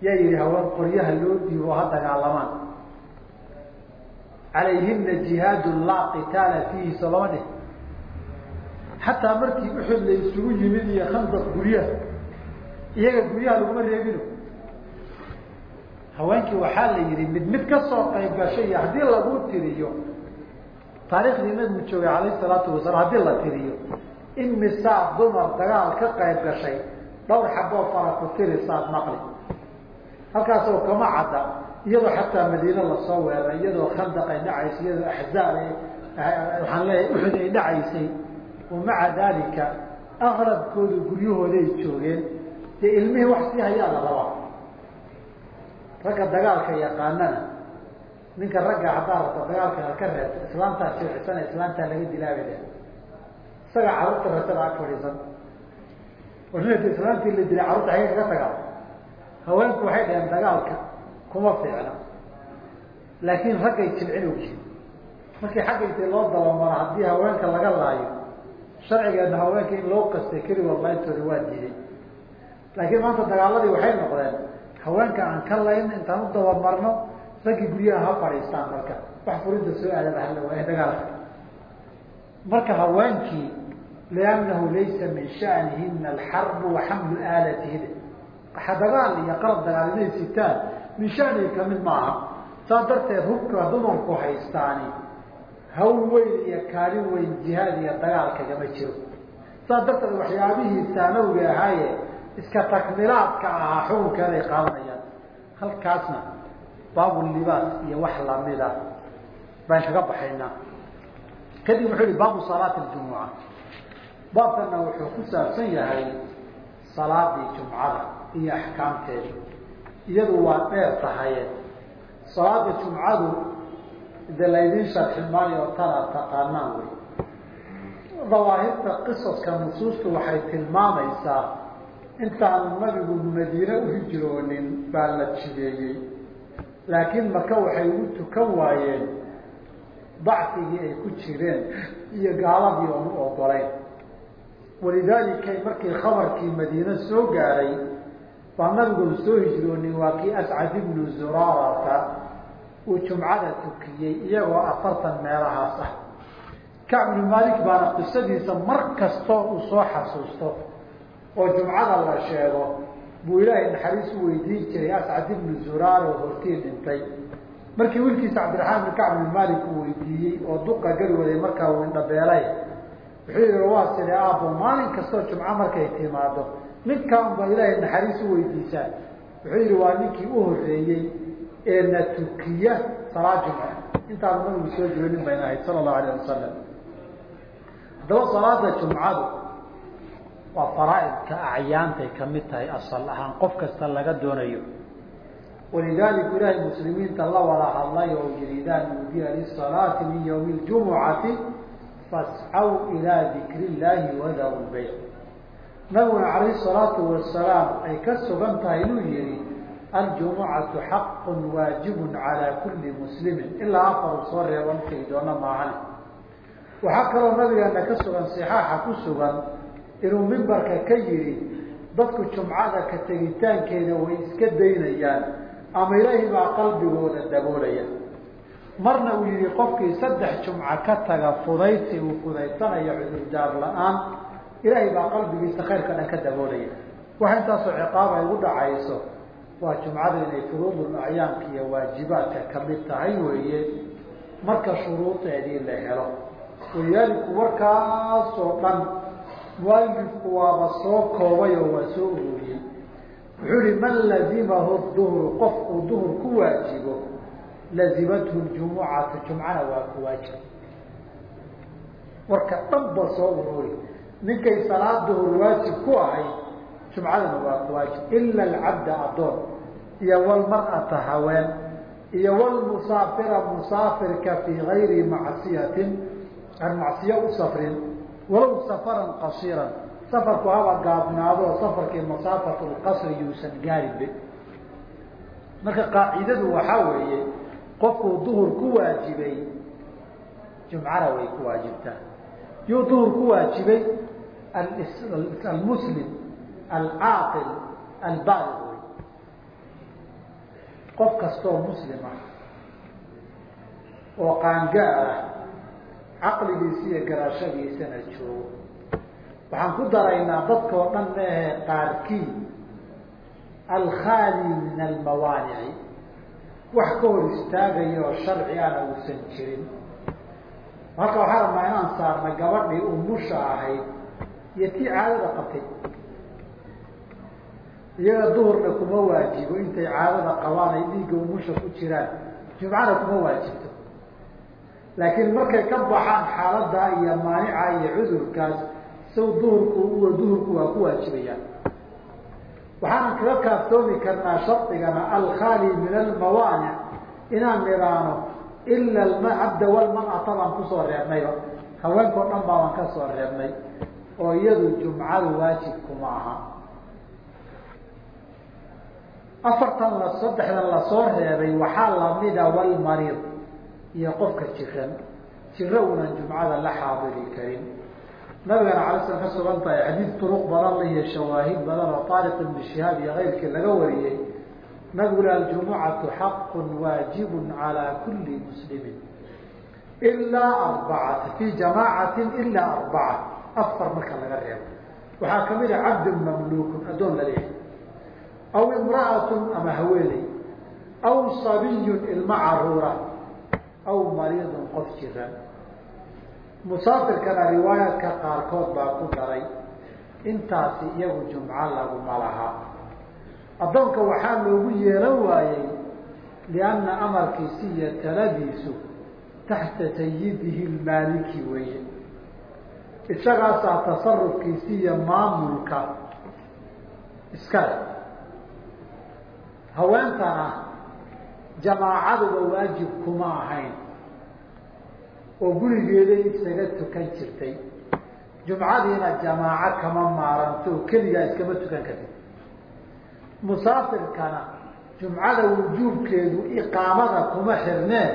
yaa yihi haween qoryaha loo dhiibo ha dagaalamaan. Calayhina jihaadun laa qitaala fiihi soo lama dhih xataa markii uxud la isugu yimid iyo khandaq guryaha iyaga guryaha laguma reebino. Haweenkii waxaa la yihi mid mid ka soo qayb gashay iyo haddii lagu tiriyo taariikhdii nabigu joogay calayhi salaatu wasalaam haddii la tiriyo in misaa dumar dagaal ka qayb gashay dhowr xaboo fara ku tirisaad maqli. Halkaasoo kama cadda iyadoo xataa madiine la soo weeraray iyadoo khandaq ay dhacaysay iyadoo axzaab waxaan leeyahay uxud ay dhacaysay wamaca daalika aqrabkoodu guryahooday joogeen dee ilmihii wax sii hayaa la rabaa ragga dagaalka yaqaanana ninka ragga haddaa rabta dagaalka ka reebto islaantaa silcisana islaantaa laga dilaabi leh isaga carruurta ratada ag fadhiisan. Warninka islaantii la dilay carruurta xagee kaga tagaa haweenku waxay dhaheen dagaalka kuma fiicna. Laakiin raggay jilcin ogyihiin markii xagga intii loo dabamaro haddii haweenka laga laayo sharcigeena haweenka in loo qastay keligood layntoodi waa diiday. Laakiin maanta dagaaladii waxay noqdeen haweenka aan ka layn intaan u dabamarno raggii guryaha ha fadhiistaan marka. Wax furinta soo aadaba hala waaye dagaalka marka haweenkii liannahu laysa min shanihina alxarbu wa xamlu aalatihina waxa dagaal iyo qalab dagaal inay sitaan min shanihi ka mid maaha saa darteed hubka dumarku haystaani hawl weyn iyo kaalin weyn jihaad iyo dagaal kagama jiro. Saa darteed waxyaabihii saanawga ahaaye iska takmilaadka ahaa xukunkeeday qaadanayaan. Halkaasna baabulibaas iyo wax lamida baan kaga baxaynaa. Kadib wuxuu yihi baabu salaati ljumuca baabkana wuxuu ku saabsan yahay salaadii jumcada iyo axkaamteeda. Iyadu waa dheer tahaye. Salaada jumcadu de laydin sharxi maayo? Taqaanaan wey dawaahirta qisaska nusuustu waxay tilmaamaysaa intaanu nabigu madiine u hijroonin baa la jideeyey. Laakiin maka waxay ugu tukan waayeen bacfigii ay ku jireen iyo gaaladii oonu ogolayn. Walidaalika markii khabarkii madiine soo gaaray baa nabigoon soo hijroonin waa kii ascad ibnu zuraarata uu jumcada tukiyey iyagoo afartan meelahaas ah. Kacb ibnu maalik baana qisadiisa mar kastoo uu soo xasuusto oo jumcada la sheego buu ilaahay naxariis u weydiin jiray ascad ibnu zuraar oo hortii dhintay. Markii wiilkiisa cabdiraxmaan ibn kacb ibnu maalik uu weydiiyey oo duqa geli waday markaa uu indhabeelay wuxuu yihi waa side aabbo maalin kastoo jumco markay timaado ninkaan ba ilaahay naxariis u weydiisaan wuxuu yihi waa ninkii u horeeyey ee na tukiya salaad jumca intaanu nabigu soo joonin bayna ahayd sala allahu alayh wasalam haddaba salaada jumcadu waa faraaidka acyaantay ka mid tahay asal ahaan. Qof kasta laga doonayo. Walidaalika ilaahay muslimiinta la wada hadlay oo yihi idaa nuudiya lisalaati min ywmi ljumucati fascaw ilaa dikri illaahi wadaw lbayc nabiguna calayhi salaatu wasalaam ay ka sugan tahay inuu yihi aljumucatu xaqun waajibun calaa kulli muslimin ilaa afaru soo reeban tegi doona maahane waxaa kaloo nabigeena ka sugan sixaaxa ku sugan inuu mimbarka ka yihi dadku jumcada ka tegitaankeeda way iska daynayaan ama ilaahi baa qalbigooda daboolaya marna uu yihi qofkii saddex jumco ka taga fudaysi uu fudaysanayo cudurdaar la'aan ilaahay baa qalbigiisa khayrka dhan ka daboolaya waxa intaasoo ciqaab ay ugu dhacayso waa jumcada inay furuudul acyaanka iyo waajibaadka ka mid tahay weeye. Marka shuruudeedii la helo walidaalika warkaasoo dhan mualifku waaba soo koobay oo waa soo ururiyey. Wuxuu yihi man lazimahu duhru qofkuu duhur ku waajibo lazimathu ljumucatu jumcana waa ku waajib. Warka dhan ba soo ururi ninkay salaad duhur waajib ku ahay jumcadana waa ku waajib. Ila alcabda adoon iyo walmar'ata haween iyo walmusaafira musaafirka fii gayri macsiyatin aan macsiyo u safrin walow safaran qasiiran safarku haba gaabnaado safarkii masaafatu lqasri yuusan gaarinbe marka qaacidadu waxaa weeye qofkuu duhur ku waajibay jumcana way ku waajibtaa. Yuu duhur ku waajibay almuslim alcaaqil wey qof kastoo muslim ah oo qaangaar ah caqligiisa iyo garaashadiisana joogo. Waxaan ku daraynaa dadkao dhan meehe qaarkii alkhaali min almawaanici wax ka hor istaagaya oo sharci ana uusan jirin. Marka waxaa rabnaa inaan saarna gabadhii umusha ahayd iyo tii caadada qabtay iyaga duhurna kuma waajibo intay caadada qabaan ay dhiigga umusha ku jiraan. Jumcana kuma waajibto. Laakiin markay ka baxaan xaaladaa iyo maanica iyo cudurkaas saw duhurku duhurku waa ku waajibayaan waxaanan kaga kaaftoomi karnaa shardigana alkhaali min almawaanic inaan nidhaano ila alcabda walmar'ata baan ku soo reebnayba. Haweenkao dhan baabaan ka soo reebnay oo iyadu jumcadu waajibkuma aha afartan la saddexdan la soo reebay waxaa lamida walmariid iyo qofka jiran. Jiro unan jumcada la xaadiri karin. Nabigana alay slam ka sugan tahay xadiid turuq badan la iyo shawaahid badan oo taariq ibni shihaab iyo keyrkii laga wariyey. Nabigu li aljumucatu xaqun waajibun calaa kulli muslimin. Ilaa arbacata fii jamaacatin ilaa arbaca afar marka laga reebo. Waxaa ka mid a cabdun mamluukun addoon la leeyahay aw imra'atun ama haweeney aw sabiyun ilma caruura aw mariidun qof jiran musaafirkana riwaayaadka qaarkood baa ku daray intaasi iyagu jumco laguma laha addoonka waxaa loogu yeelan waayey lianna amarkiisi iyo taladiisu taxta sayidihi lmaaliki weeye isagaasaa tasarufkiisi iyo maamulka iskale haweentana jamaacaduba waajib kuma ahayn oo gurigeeday isaga tukan jirtay. Jumcadiina jamaaco kama maaranto keligaa iskama tukan kartid. Musaafirkana jumcada wujuubkeedu iqaamada kuma xirneen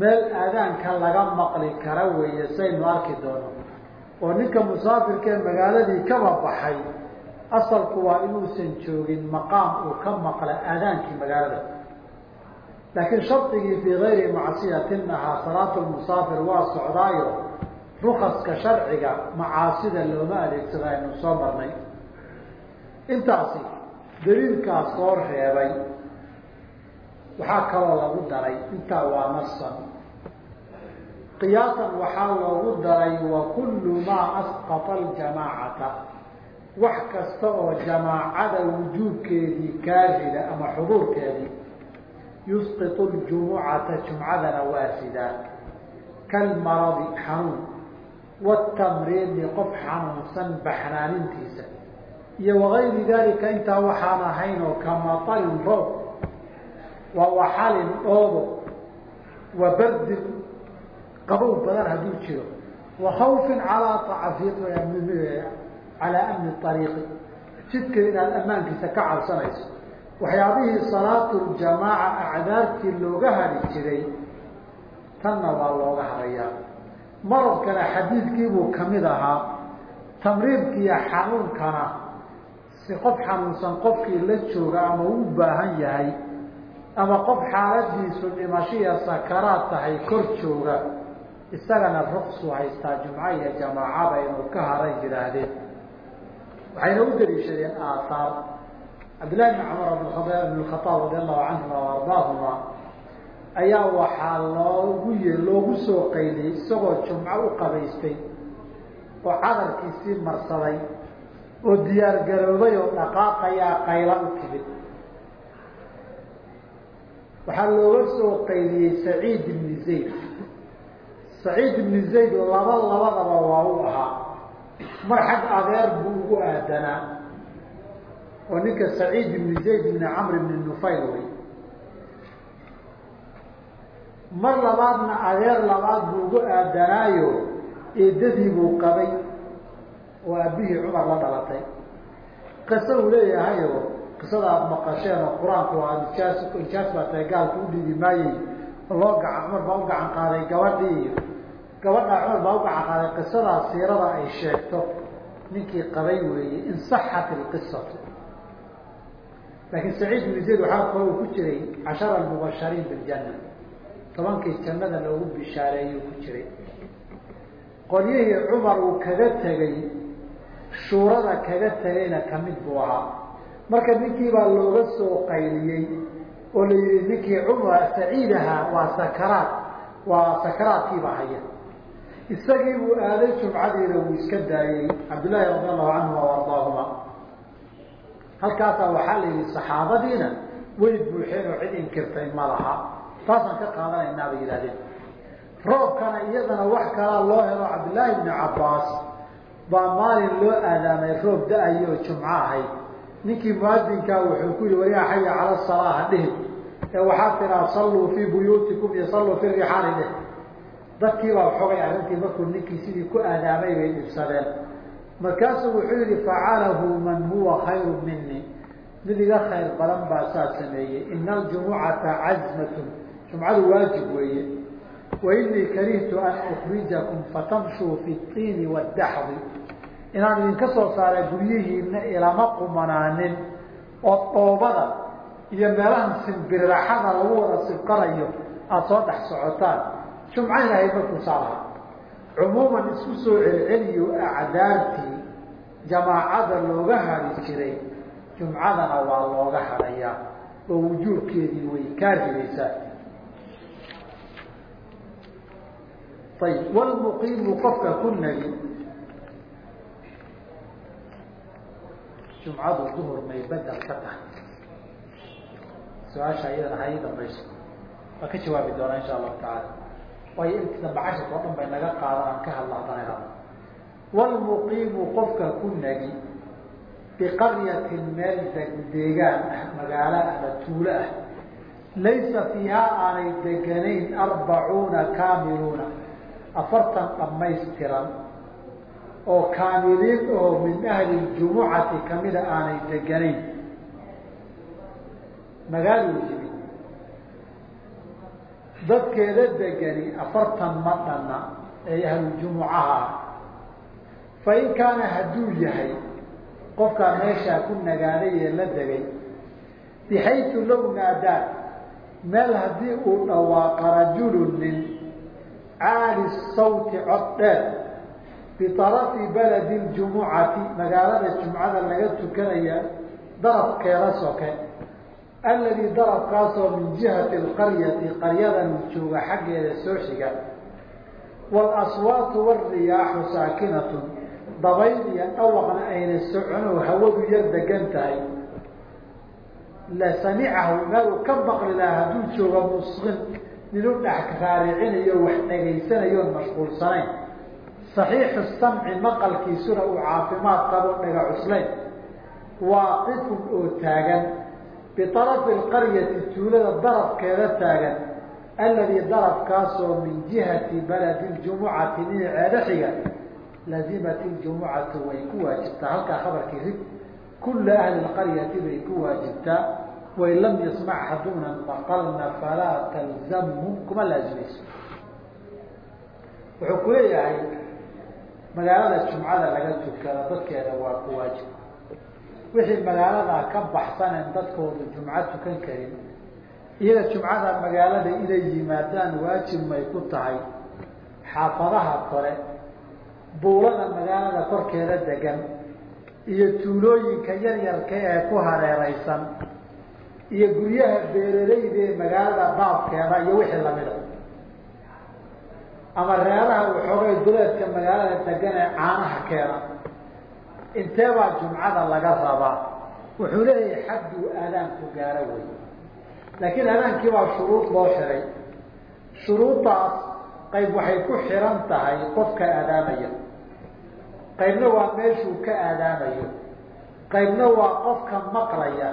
meel aadaanka laga maqli kara weeye saynu arki doono. Oo ninka musaafirka ee magaaladii kaba baxay asalku waa inuusan joogin maqaam uu ka maqla aadaankii magaalada. Laakiin shardigii fii gayri macsiyatin ahaa salaatu lmusaafir waa socdaayo rukaska sharciga macaasida looma adeegsado aynu soo marnay. Intaasi daliilkaas soo reebay waxaa kaloo lagu daray intaa waa nasan qiyaasan waxaa loogu daray wa kullu maa asqata aljamaacata wax kasta oo jamaacada wujuubkeedii kaarida ama xuduurkeedii yusqitu ljumucata jumcadana waa sidaa kalmaradi xanuun watamriidi qof xanuunsan baxnaanintiisa iyo wagayri dalika intaa waxaan ahayn oo kamatalin roob wa waxalin dhoobo wa bardin qabow badan hadduu jiro wa khawfin calaa calaa amni ariiqi jidka inaad ammaankiisa ka cabsanayso waxyaabihii salaatuljamaaca acdaartii looga hari jiray tanna waa looga harayaa maradkana xadiidkiibuu ka mid ahaa. Tamriidkiiyo xanuunkana si qof xanuunsan qofkii la jooga ama u baahan yahay ama qof xaaladiisu dhimashiya sakaraad tahay kor jooga isagana ruksu haystaa jumco iyo jamaacaba inuu ka haran yidhaahdeen waxayna u daliishadeen aaaar cabdillahi bn cumar bn khaaab radi allahu canhuma ardaahuma ayaa waxaa loogu y loogu soo qayliyey isagoo jumco u qabaystay oo cadarkiisii marsaday oo diyaar garoobay oo dhaqaaqayaa qayla u timid. Waxaa looga soo qayliyey saciid ibni zayd. Saciid ibni zayd laba labadaba waa u ahaa mar xag adeer buu ugu aadanaa oo ninka saciid ibni zayd ibni camr ibni nufayl wey. Mar labaadna adeer labaad buu ugu aadanaayo eedadii buu qabay oo aabihii cumar la dhalatay. Qiso uu leeyahayo qisada aada maqasheen oo qur'aanku aa ijaas ijaas baa tahay gaalku u dhiibi maayey loo gacan cumar baa u gacan qaaday gabadhii gabadhaa cumar baa u gacan qaaday qisadaa siirada ay sheegto ninkii qabay weeye in saxat ilqisatu laakiin saciid ibn zayd waxaa kaloo ku jiray cashara almubashariin biljanna. Tobankii jannada loogu bishaareeyuu ku jiray. Qolyihii cumar uu kaga tegey shuurada kaga tegayna ka mid buu ahaa. Marka ninkii baa looga soo qayliyey oo la yihi ninkii cumar saciid ahaa waa sakaraad waa sakaraadkiibaa haya isagii buu aaday jumcadiina wuu iska daayey. Cabdillaahi radi allahu canhuma ardaahuma. Halkaasaa waxaa la yihi saxaabadiina way buuxeen oo cid inkirtay ma laha taasaan ka qaadanaynaa bay yidhahdeen roobkana iyadana wax kalaa loo helo cabdillaahi bni cabbaas. Baa maalin loo aadaamay roob da'ayo oo jumco ahayd ninkii muadinkaa wuxuu ku yihi wayaa xaya cala salaa ha dhihi ee waxaa tiraa salluu fii buyuutikum iyo salluu fi rixaali dadkiibaa xogay arrintii markuu ninkii sidii ku aadaamay bay dhibsadeen. Markaasuu wuxuu yihi facalahu man huwa khayru mini mid iga khayr badan baa saa sameeyey. Ina aljumucata cazmatun. Jumcadu waajib weeye. Wa inii karihtu an ukrijakum fatamshuu fi tiini wadaxdi inaan idinka soo saara guryihiina ilama qumanaanin oo dhoobada iyo meelahan simbirraxada lagu wada sibqanayo aada soo dhex socotaan jumco ilahay markuu saalaha cumuuman isku soo celceliyo acdaartii jamaacada looga hari jiray jumcadana waa looga harayaa oo wujuubkeedii way kaa ridaysaa ayb wlmuqiimu qofka ku nagi jumcadu duhur may bedel ka tahay. Su'aasha iyadana ha ii dambayso waan waayo inti dambe cashirka o dhan bay naga qaadan ka hadla haddana hado wlmuqiimu qofka ku nagi biqaryatin meel deegaan ah magaalo ama tuulo ah. Laysa fiihaa aanay deganayn arbacuuna kaamiluuna. Afartan dhammaystiran oo kaamiliin oo min ahli ljumucati kamida aanay deganayn. Yimid dadkeeda degani afartan ma dhanna ee ahluljumucaha fa in kaana hadduu yahay qofkaa meeshaa ku nagaaday ee la degay bixaytu low naadaa meel haddii uu dhawaaqa rajulun nin caali sawti cod dheer biarafi baladi ljumucati magaalada jumcada laga tukanaya darafkeeda soke alladii darafkaasoo min jihati alqaryati qaryadan jooga xaggeeda soo xiga waalaswaatu waalriyaaxu saakinatun dabayl iyo dhawaqna ayna soconoo hawadu yar degan tahay. La samicahu meeluu ka maqli lahaa hadduu jooga musqin ninuu dhex raaricinayo wax dhagaysanayoon mashquulsanayn. Saxiixu samci maqalkiisuna uu caafimaad qabo dhaga cuslayn waaqifun oo taagan biarafi alqaryati tuulada darafkeeda taagan alladii darafkaasoo min jihati baladi ljumucati dhinaceeda xiga lazimat ljumucatu way ku waajibtaa. Halkaa khabarkii rid kula ahli lqaryati bay ku waajibtaa. Wain lam yasmac haduunan maqalna falaa talzamhum kuma laazimayso wuxuu ku leeyahay magaalada jumcada laga tukada dadkeeda waa ku waajib wixii magaaladaa ka baxsanen dadkoodu jumco tukan karin. Iyaga jumcada magaalada inay yimaadaan waajib may ku tahay. Xaafadaha kore buulada magaalada korkeeda degan iyo tuulooyinka yaryarka ee ku hareeraysan iyo guryaha beeralayda ee magaalada baabkeeda iyo wixii lamida ama reeraha waxoogay duleedka magaalada degan ee caanaha keena intee baa jumcada laga rabaa? Wuxuu leeyahay xadduu aadaanku gaaro wey laakiin aadaankii baa shuruud loo xiray shuruuddaas qayb waxay ku xiran tahay qofka aadaamaya. Qaybna waa meeshuu ka aadaamayo qaybna waa qofka maqlaya.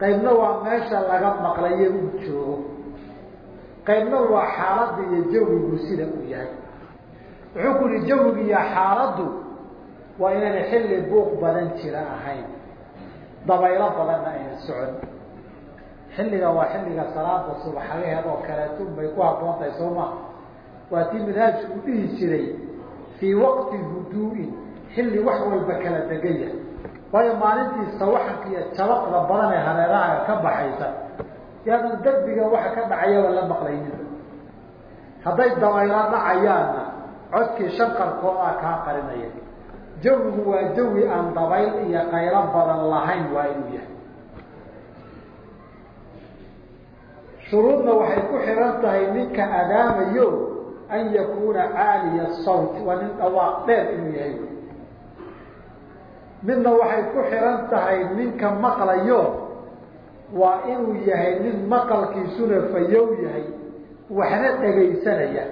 Qaybna waa meesha laga maqlayo uu joogo. Qaybna waa xaaladda iyo jawigu sida uu yahay. Wuxuu ku yihi jawigu iyo xaaladdu waa inayna xilli buuq badan jira ahayn. Dabaylo badanna ayna socon. Xilliga waa xilliga salaada subaxagaheed oo kaleeto bay ku habboon tahay soo maa waa tii minhaajku uu dhihi jiray fii waqti huduu'in. Xilli wax walba kala degan waayo maalintii sawaxanka iyo jabaqda badan ee hareeraha ka baxaysa yaadan derbiga waxa ka dhacayaba la maqlaynin. Hadday dabaylo dhacayaanna codkii shanqarkoo ah kaa qarinaya jawigu waa jawi aan dabayl iyo qaylo badan lahayn waa inuu yahay. Shuruudna waxay ku xiran tahay ninka adaamayo an yakuuna caaliya sawt waa nin dhawaaq dheer inuu yahay. Midna waxay ku xiran tahay ninka maqlayo waa inuu yahay nin maqalkiisuna fayow yahay waxna dhegaysanaya.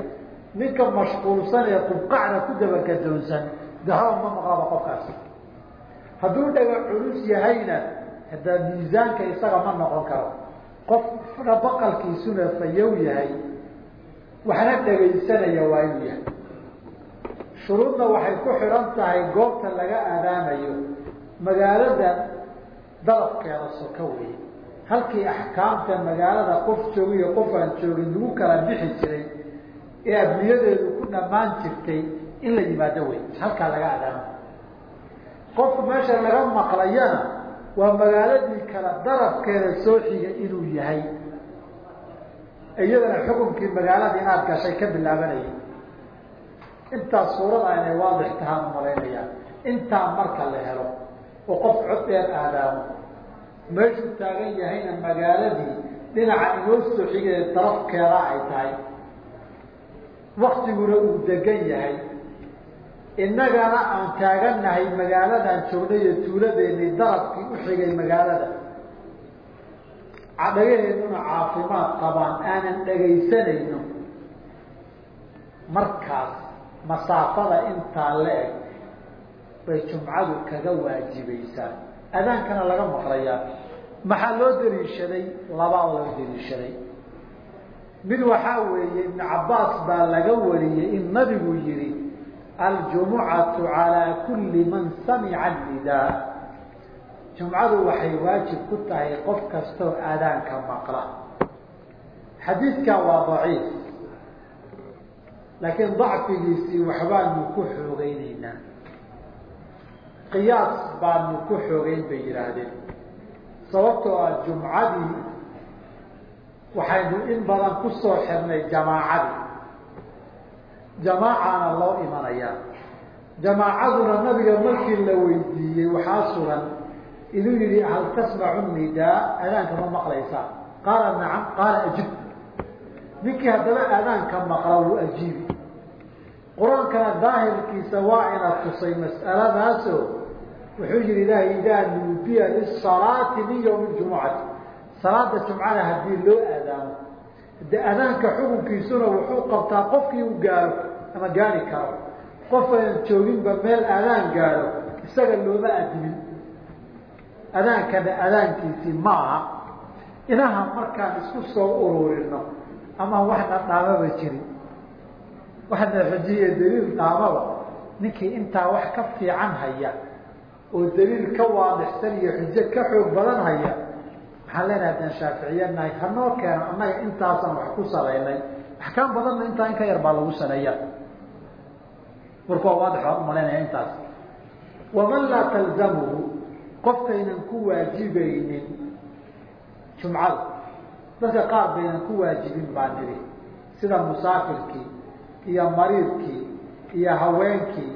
Ninka mashquulsan ee qubqacda ku dabagadoonsan dahaba ma maqlaba qofkaas hadduu dhaga culus yahayna hadaa miisaanka isaga ma noqon karo. Qofna baqalkiisuna fayow yahay waxna dhegaysanaya waa inuu yahay. Shuruudna waxay ku xidhan tahay goobta laga aadaamayo magaalada darafkeeda soka weeye. Halkii axkaamta magaalada qof joogiyo qof aan joogin lagu kala bixi jiray ee adniyadeedu ku dhammaan jirtay in la yimaado wey halkaa laga adaamayo qofku meesha laga maqlayana waa magaaladii kala darafkeeda soo xiga inuu yahay. Iyadana xukunkii magaaladii inaad gashay ka bilaabanayay intaas suurada inay waadix tahaan umalaynayaan intaa marka la helo oo qof cod dheer aadaamo meeshuu taagan yahayna magaaladii dhinaca inoo soo xigee darafkeeda ay tahay. Waktiguna uu degan yahay innagana aan taagannahay magaaladan joognay iyo tuuladeennii darafkii u xigay magaalada. Dhagaheennuna caafimaad qabaan aanan dhagaysanayno. Markaas masaafada intaa la eg bay jumcadu kaga waajibaysaa adaankana laga maqlayaa maxaa loo daliishaday labaa loo daliishaday mid waxaa weeye ibnu cabbaas baa laga wariyey in nabigu yihi aljumucatu calaa kulli man samica nidaa jumcadu waxay waajib ku tahay qof kastoo aadaanka maqla. Xadiidkaa waa daciif laakiin dacfigiisii waxbaanu ku xoogeyneynaa qiyaas baanu ku xoogeyn bay yidhaahdeen. Sababtoo ah jumcadii waxaynu in badan ku soo xirnay jamaacadii jamaacana loo imanayaa. Jamaacaduna nabiga markii la weydiiyey waxaa sugan inuu yihi hal tasmacu nidaa? Aadaanka ma maqlaysaa. Qaala nacam. Qaala ajib. Ninkii haddaba aadaanka maqla wuu ajiibi. Qur'aankana daahirkiisa waa ina tusay mas'aladaaso wuxuu yihi ilaahay idaa nuudiya lisalaati min ywmi jumucati. Salaada jumcada haddii loo aadaamo de adaanka xukunkiisuna wuxuu qabtaa qofkii uu gaaro ama gaari karo aan jooginba meel adaan gaaro isaga looma adimin adaankana adaankiisii ma aha. Inaha markaan isku soo ururino ama waxna dhaamaba jirin waxna xujiye daliil dhaamaba ninkii intaa wax ka fiican haya oo daliil ka waadixsan iyo xujo ka xoog badan haya waxaan leenahay adaan shaaficiye nahay hanoo keeno annaga intaasaan wax ku salaynay axkaam badanna intaa in ka yar baa lagu saneeya marka waa waadix waan u malaynaya intaas. Waman laa talzamuhu qofkaynan ku waajibaynin jumcada dadka qaar baynan ku waajibin baa nidhi sida musaafirkii iyo mariidkii iyo haweenkii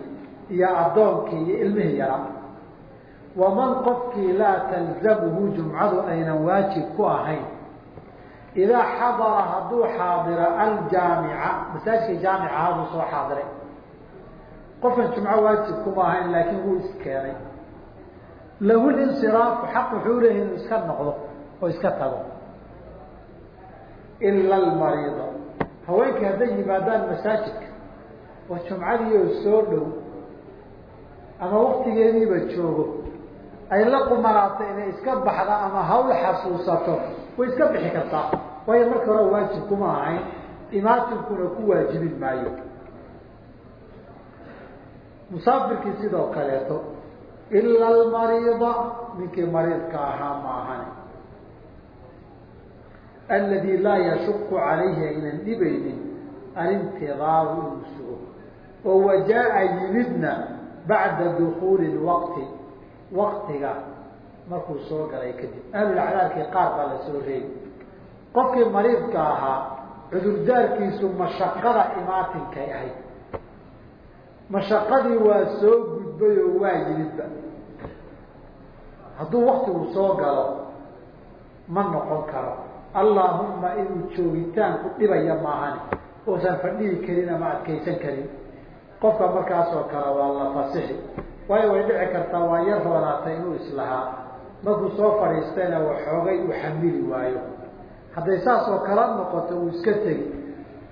iyo addoonkii iyo ilmihii yaraa waman qofkii laa talzamuhu jumcadu aynan waajib ku ahayn. Idaa xadara hadduu xaadiro aljaamica masaajidka jaamica haduu soo xaadiray qofkan jumco waajib kuma ahayn laakiin wuu iskeenay lahu linsiraafu xaq wuxuu leeyahy inuu iska noqdo oo iska tago. Ila almariida haweenkii hadday yimaadaan masaajidka oo jumcadiioo soo dhow ama waktigeediiba joogo ay la qumanaatay inay iska baxda ama hawl xasuusato way iska bixi kartaa. Waayo marka hore waajib kuma ahayn imaatinkuna ku waajibin maayo musaafirkii sidoo kaleeto ila almariida ninkii mariidka ahaa ma ahani aladi laa yashuqu calayhi aynan dhibaynin alintidaaru inuu sugo. Oo wajaa yimidna bacda dukuuli waqti waktiga markuu soo galay kadib. Ahlulcadaarkii qaar baa la soo reebi qofkii mariidka ahaa cudurdaarkiisu mashaqada imaatinkay ahayd mashaqadii waa soo gudbay oo waa yimidba hadduu waktigu soo galo ma noqon karo. Allaahumma inuu joogitaanku dhibaya maahani. Uusan fadhihi karin ama adkaysan karin. Qofka markaasoo kale waa la fasixi. Waayo way dhici kartaa waa yar roonaatay inuu islahaa. Markuu soo fadhiistayna waxoogay uu xamili waayo. Hadday saas oo kala noqoto uu iska tegi.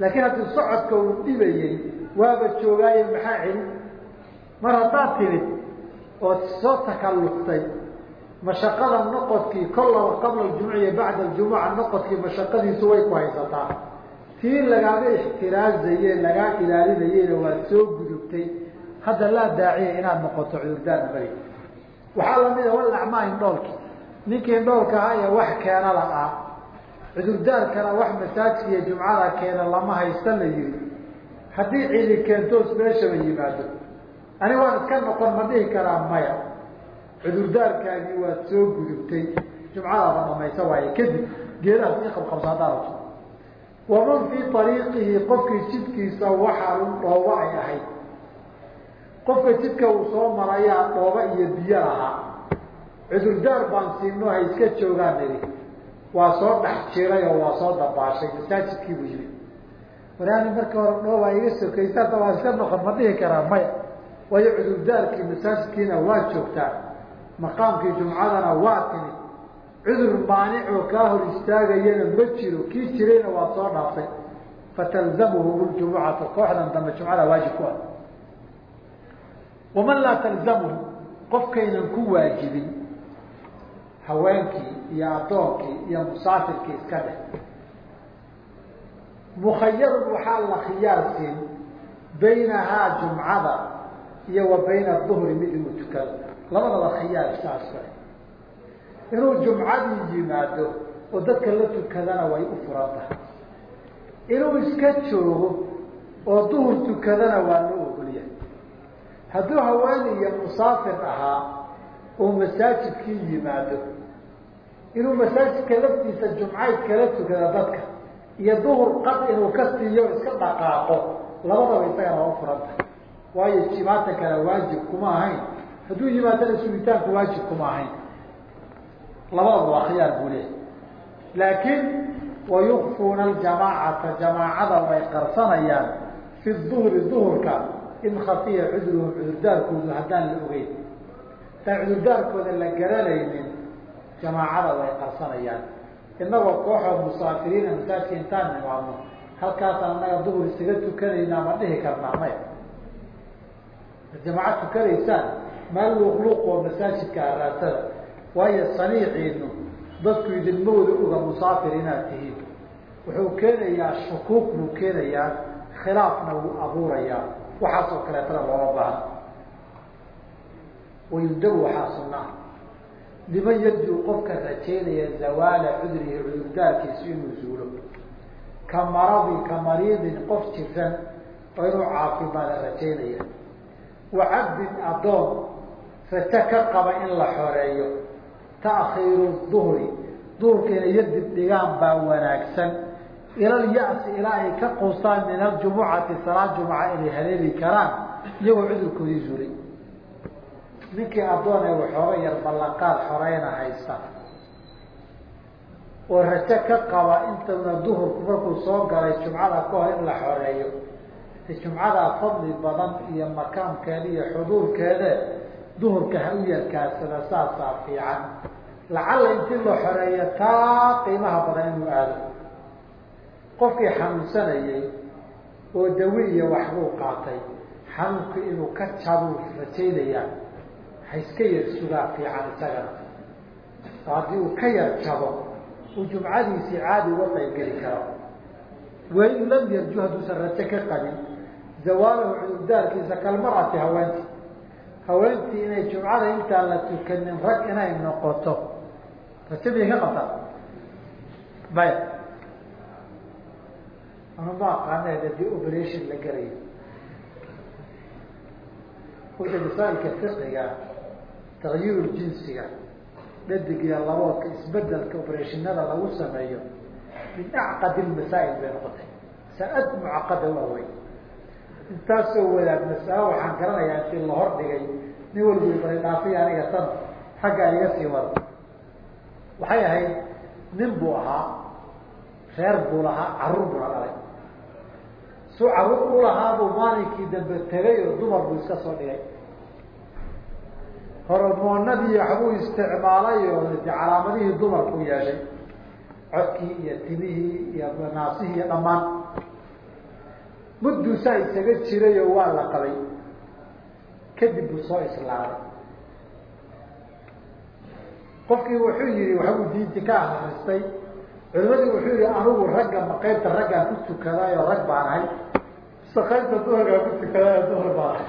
Laakiin haddii socodka uu dhibayey waaba joogaaye maxaa celi mar haddaad timid ood soo takalluftay mashaqada noqodkii kollaba qabla aljumuca bacda aljumuca noqodkii mashaqadiisu way ku haysataa. Tii lagaaga ixtiraazaye lagaa ilaalinayeyna waad soo gudubtay. Hadda laa daaciya inaad noqoto cudurdaar bari. Waxaa lamida wal acmaa indhoolki ninkii indhoolka ahaa ee wax keena la ah cudurdaarkana wax masaajka iyo jumcada keena lama haysta la yihi haddii cidi keentoos meeshaba yimaado ani waan iska noqon ma dhihi karaa maya. Cudurdaarkaagii waad soo gudubtay. Jumcadaada dhamaysa waaye. Kadib geedahaas ii qabqabsa haddaa rabto waman fii ariiqihi qofkii jidkiisa waxaa dhoobo ay ahayd. Qofka jidka uu soo marayaa dhooba iyo biyo ahaa cudurdaar baan siino hay iska joogaan nidhi waa soo dhex jiray oo waa soo dabaashay. Masaajidkii buu yimid walaani marka hore dhoobaa iga sokaysa hadda waa iska noqon ma dhihi karaa maya. Waayo cudurdaarkii masaajidkiina waa joogtaa. Maqaamkii jumcadana waa timi. Cudur maanicoo kaa hor istaagayana ma jiro. Kii jirayna waa soo dhaaftay fatalzamuhum ljumucatu kooxdan dambe jumcada waajib ku ah. Waman laa talzamuhu qofkaynan ku waajibin haweenkii iyo addoonkii iyo musaafirkii iska dheh mukhayarun waxaa la khiyaar siin baynahaa jumcada iyo wa bayna duhri mid inuu tukado. Labadaba khiyaar saas kale inuu jumcadii yimaado oo dadka la tukadana way u furan tahay inuu iska joogo oo duhur tukadana waa loo ogolyahay. Hadduu haweeney iyo musaafir ahaa oo masaajidkii yimaado inuu masaajidka laftiisa jumcayd kala tukado dadka iyo duhur qad inuu ka siiyo iska dhaqaaqo labadaba isagana waa u furan tahay waayo jimaata kale waajib kuma ahayn. Hadduu yimaadana sugitaanku waajib kuma ahayn. Labadaba waa khiyaar buu leehay laakiin wayukfuuna aljamaacata jamaacada way qarsanayaan fi duhri duhurka in khafiya cudruhum cudurdaarkoodu haddaan la ogeyn. Haddaan cudurdaarkooda la garanaynin jamaacada way qarsanayaan inagoo kooxoo musaafiriina masaajidka intaan nimaadno halkaasaan annaga duhur isaga tukanaynaa ma dhihi karnaa maya jamaaca tukanaysaan maal luuqluuq oo masaajidka araadsada waayo saniiciinu dadku idinma wada oga musaafir inaad tihiin. Wuxuu keenayaa shukuuk buu keenayaa khilaafna wuu abuurayaa. Waxaas oo kaleetana looma baahna wayundabu waxaa sunaa liman yarjuu qofka rajaynaya zawaala cudrihi cudurdaarkiisu inuu zuulo ka maradi ka mariidin qof jiran oo inuu caafimaada rajaynaya. Wa cabdin addoon rajo ka qaba in la xoreeyo. Taakhiiru duhri duhurka inay yadib dhigaan baa wanaagsan. Ilal ya-si ilaa ay ka quustaan min aljumucati salaad jumuca inay haleeli karaan iyagoo cudurkoodii zuulay ninkii addoon ee waxooga yar ballanqaad xoreyna haysta. Oo rajo ka qaba intuna duhurku markuu soo galay jumcada ka hor in la xoreeyo. Jumcadaa fadli badan iyo makaamkeeda iyo xuduurkeede duhurka ha u yarkaadsada saasaa fiican. Lacalla intii la xoreeyo taa qiimaha badan inuu aado. Qofkii xanuunsanayay oo dawi iyo waxbuu qaatay. Xanuunkii inuu ka jabuu rajaynayaa ha iska yar sugaa fiican isagana oo haddii uu ka yar jabo uu jumcadiisii caadi uga qaybgeli karo. Wain lam yarju hadduusan rajo ka qabin. Zawaalahu cudurdaarkiisa kalmarati haweentii haweentii inay jumcada intaan la tukanin rag inay noqoto. Rajo miyay ka qabtaa. Maya ama ma haddii operation la gelayo wada masaailka fiqiga takyiir jinsiga. Dhadig iyo laboodka isbeddelka operationada lagu sameeyo. Min acqadi masaa'il bay noqotay. Saa-ad mucaqada u awey intaasoo wadaag masalo waxaan garanayaa intii la hor dhigay. Nin walba bari dhaafiy aniga tan xaggaa iga sii wada waxay ahayd nin buu ahaa reer buu lahaa carruur buna dhalay. Su carruur u lahaabuu maalinkii dambe tegay oo dumar buu iska soo dhigay horomoonadii waxbuu isticmaalay oo calaamadihii dumarku yeeshay codkii iyo timihii iyo naasihii iyo dhammaan. Mudduusaa isaga jiray oo waa la qabay. Kadib buu soo islaamay qofkii wuxuu yihi waxbuu diinti ka akristay culimadii wuxuu yihi anigu ragga qaybta raggaan ku tukadaay oo rag baan ahay. Mise qaybta dumarkaan ku tukadaay oo dumar baan ahay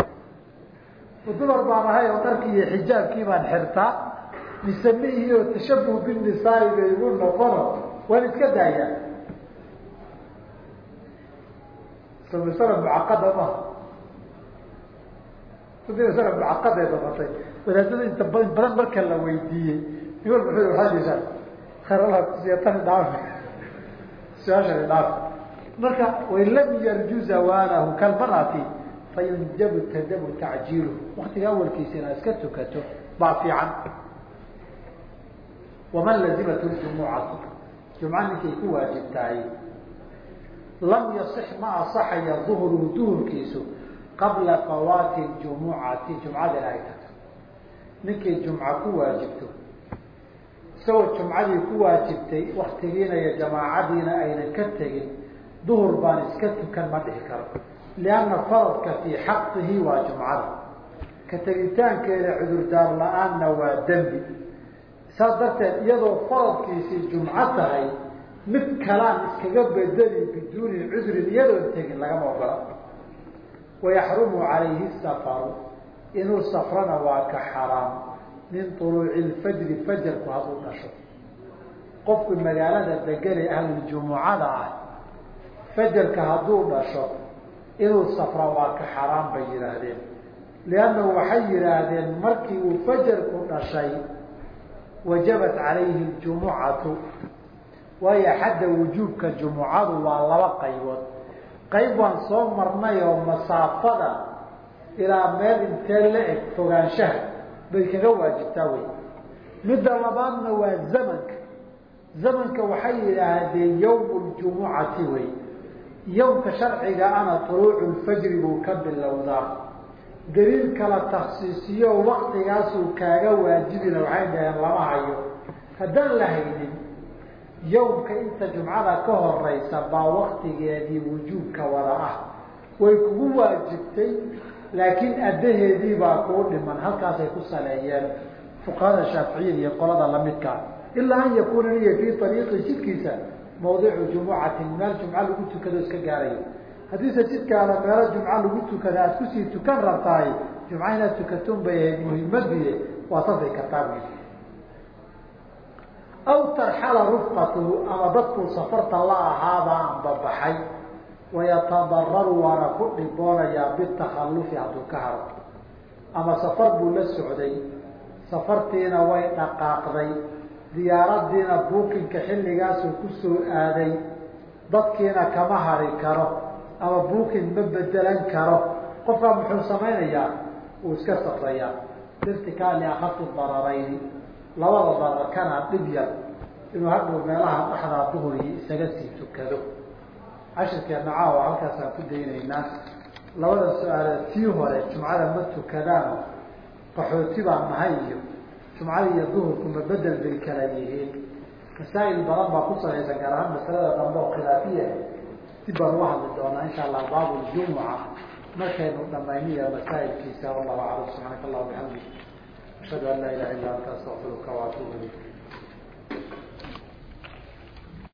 dumar baan ahay oo dharkii iyo xijaabkii baan xirtaa mise miihii oo tashabuh binisaai bay igu noqono? Waan iska daayaa. Masala mucaqada maha masala mucaqaday noqotay wadaadada inta ba badan marka la weydiiyey nin walba waaa yeeshaan? Khayr kusiya tani dhaafi su'aashani dhaafi marka lam yarju zawalahu kalmarati fayunjabu tadabu tacjiilu waktiga awalkiisa inaad iska tukato baa fiican waman lazimat ljumucatu jumca ninkay ku waajib tahay lam yasix ma asaxaya duhruhu duhurkiisu qabla fawaati jumucati jumcada in ay tagto jumca ku waajibto isagoo jumcadii ku waajibtay waktigiina iyo jamaacadiina aynan ka tegin duhur baan iska tukan ma dhihi karo lianna faradka fii xaqihi waa jumcada ka tegitaankeeda cudurdaar la'aanna waa dembi saas darteed iyadoo faradkiisii jumco tahay mid kalaan iskaga bedeli biduuni cudrin iyadoon tegin lagama ogola wayaxrumu calayhi safaru inuu safrana waa ka xaraam min uluuci lfajri fajarku hadduu dhasho qofku magaalada degane ahluljumucada ah fajarka hadduu dhasho inuu safra waa ka xaraam bay yidhaahdeen. liannahu waxay yidhaahdeen markii uu fajarku dhashay wajabat calayhi ljumucatu waayo xadda wujuubka jumucadu waa laba qaybood. Qayb waan soo marnay oo masaafada ilaa meel intee la eg fogaanshaha bay kaga waajibtaa wey. Midda labaadna waa zamanka. Zamanka waxay yidhaahdeen yawmu ljumucati wey yowmka sharciga ana tuluucu lfajri buu ka bilowdaa. Daliil kala taksiisiyo waktigaasuu kaaga waajibina waxay dhaheen lama hayo. Haddaan la haynin yowmka inta jumcada ka horeysa baa waktigeedii wujuubka wada ah. Way kugu waajibtay laakiin addaheedii baa kuu dhiman. Halkaasay ku saleeyeen fuqahada shaaficiyada iyo qolada lamidkaa ilaa an yakuuna niya fii ariiqi jidkiisa mawdicu jumucatin meel jumco lagu tukado iska gaarayo haddiise jidkaada meelo jumco lagu tukada aada ku sii tukan rabtahay jumco inaad tukatun bay ahayd muhimadii waa safri kartaa bu aw tarxala rufqatuhu ama dadkuu safarta la ahaaba anbabaxay wayatadararu waana ku dhiboonayaa bitakhalufi hadduu ka haro. Ama safar buu la socday safartiina way dhaqaaqday diyaaradiina buukinka xilligaasuu ku soo aaday dadkiina kama hari karo ama buukin ma bedelan karo. Qofkaa muxuu samaynayaa? Wuu iska safrayaa irtikaali akafi dararayni labada darar kana dhib yar. Inuu hadhow meelaha dhaxdaa duhuri isaga sii tukado. Cashirkeena caawa halkaasaan ku daynaynaa. Labada su'aaleed tii hore jumcada ma tukadaan qaxooti baan nahay iyo jumcada iyo duhurku ma bedel bay kala yihiin. Masaa'il badan baa ku salaysan gaar masalada dambe oo khilaafiya. Dib baan uga hadli doonaa insha allah baabu ljumuca markaynu dhamayniya masaa'ilkiisa. Wallahu aclam subxaanaka allah bixamdik ashhadu an laa ilaha illa anta astaqfiruka waatubu ilayk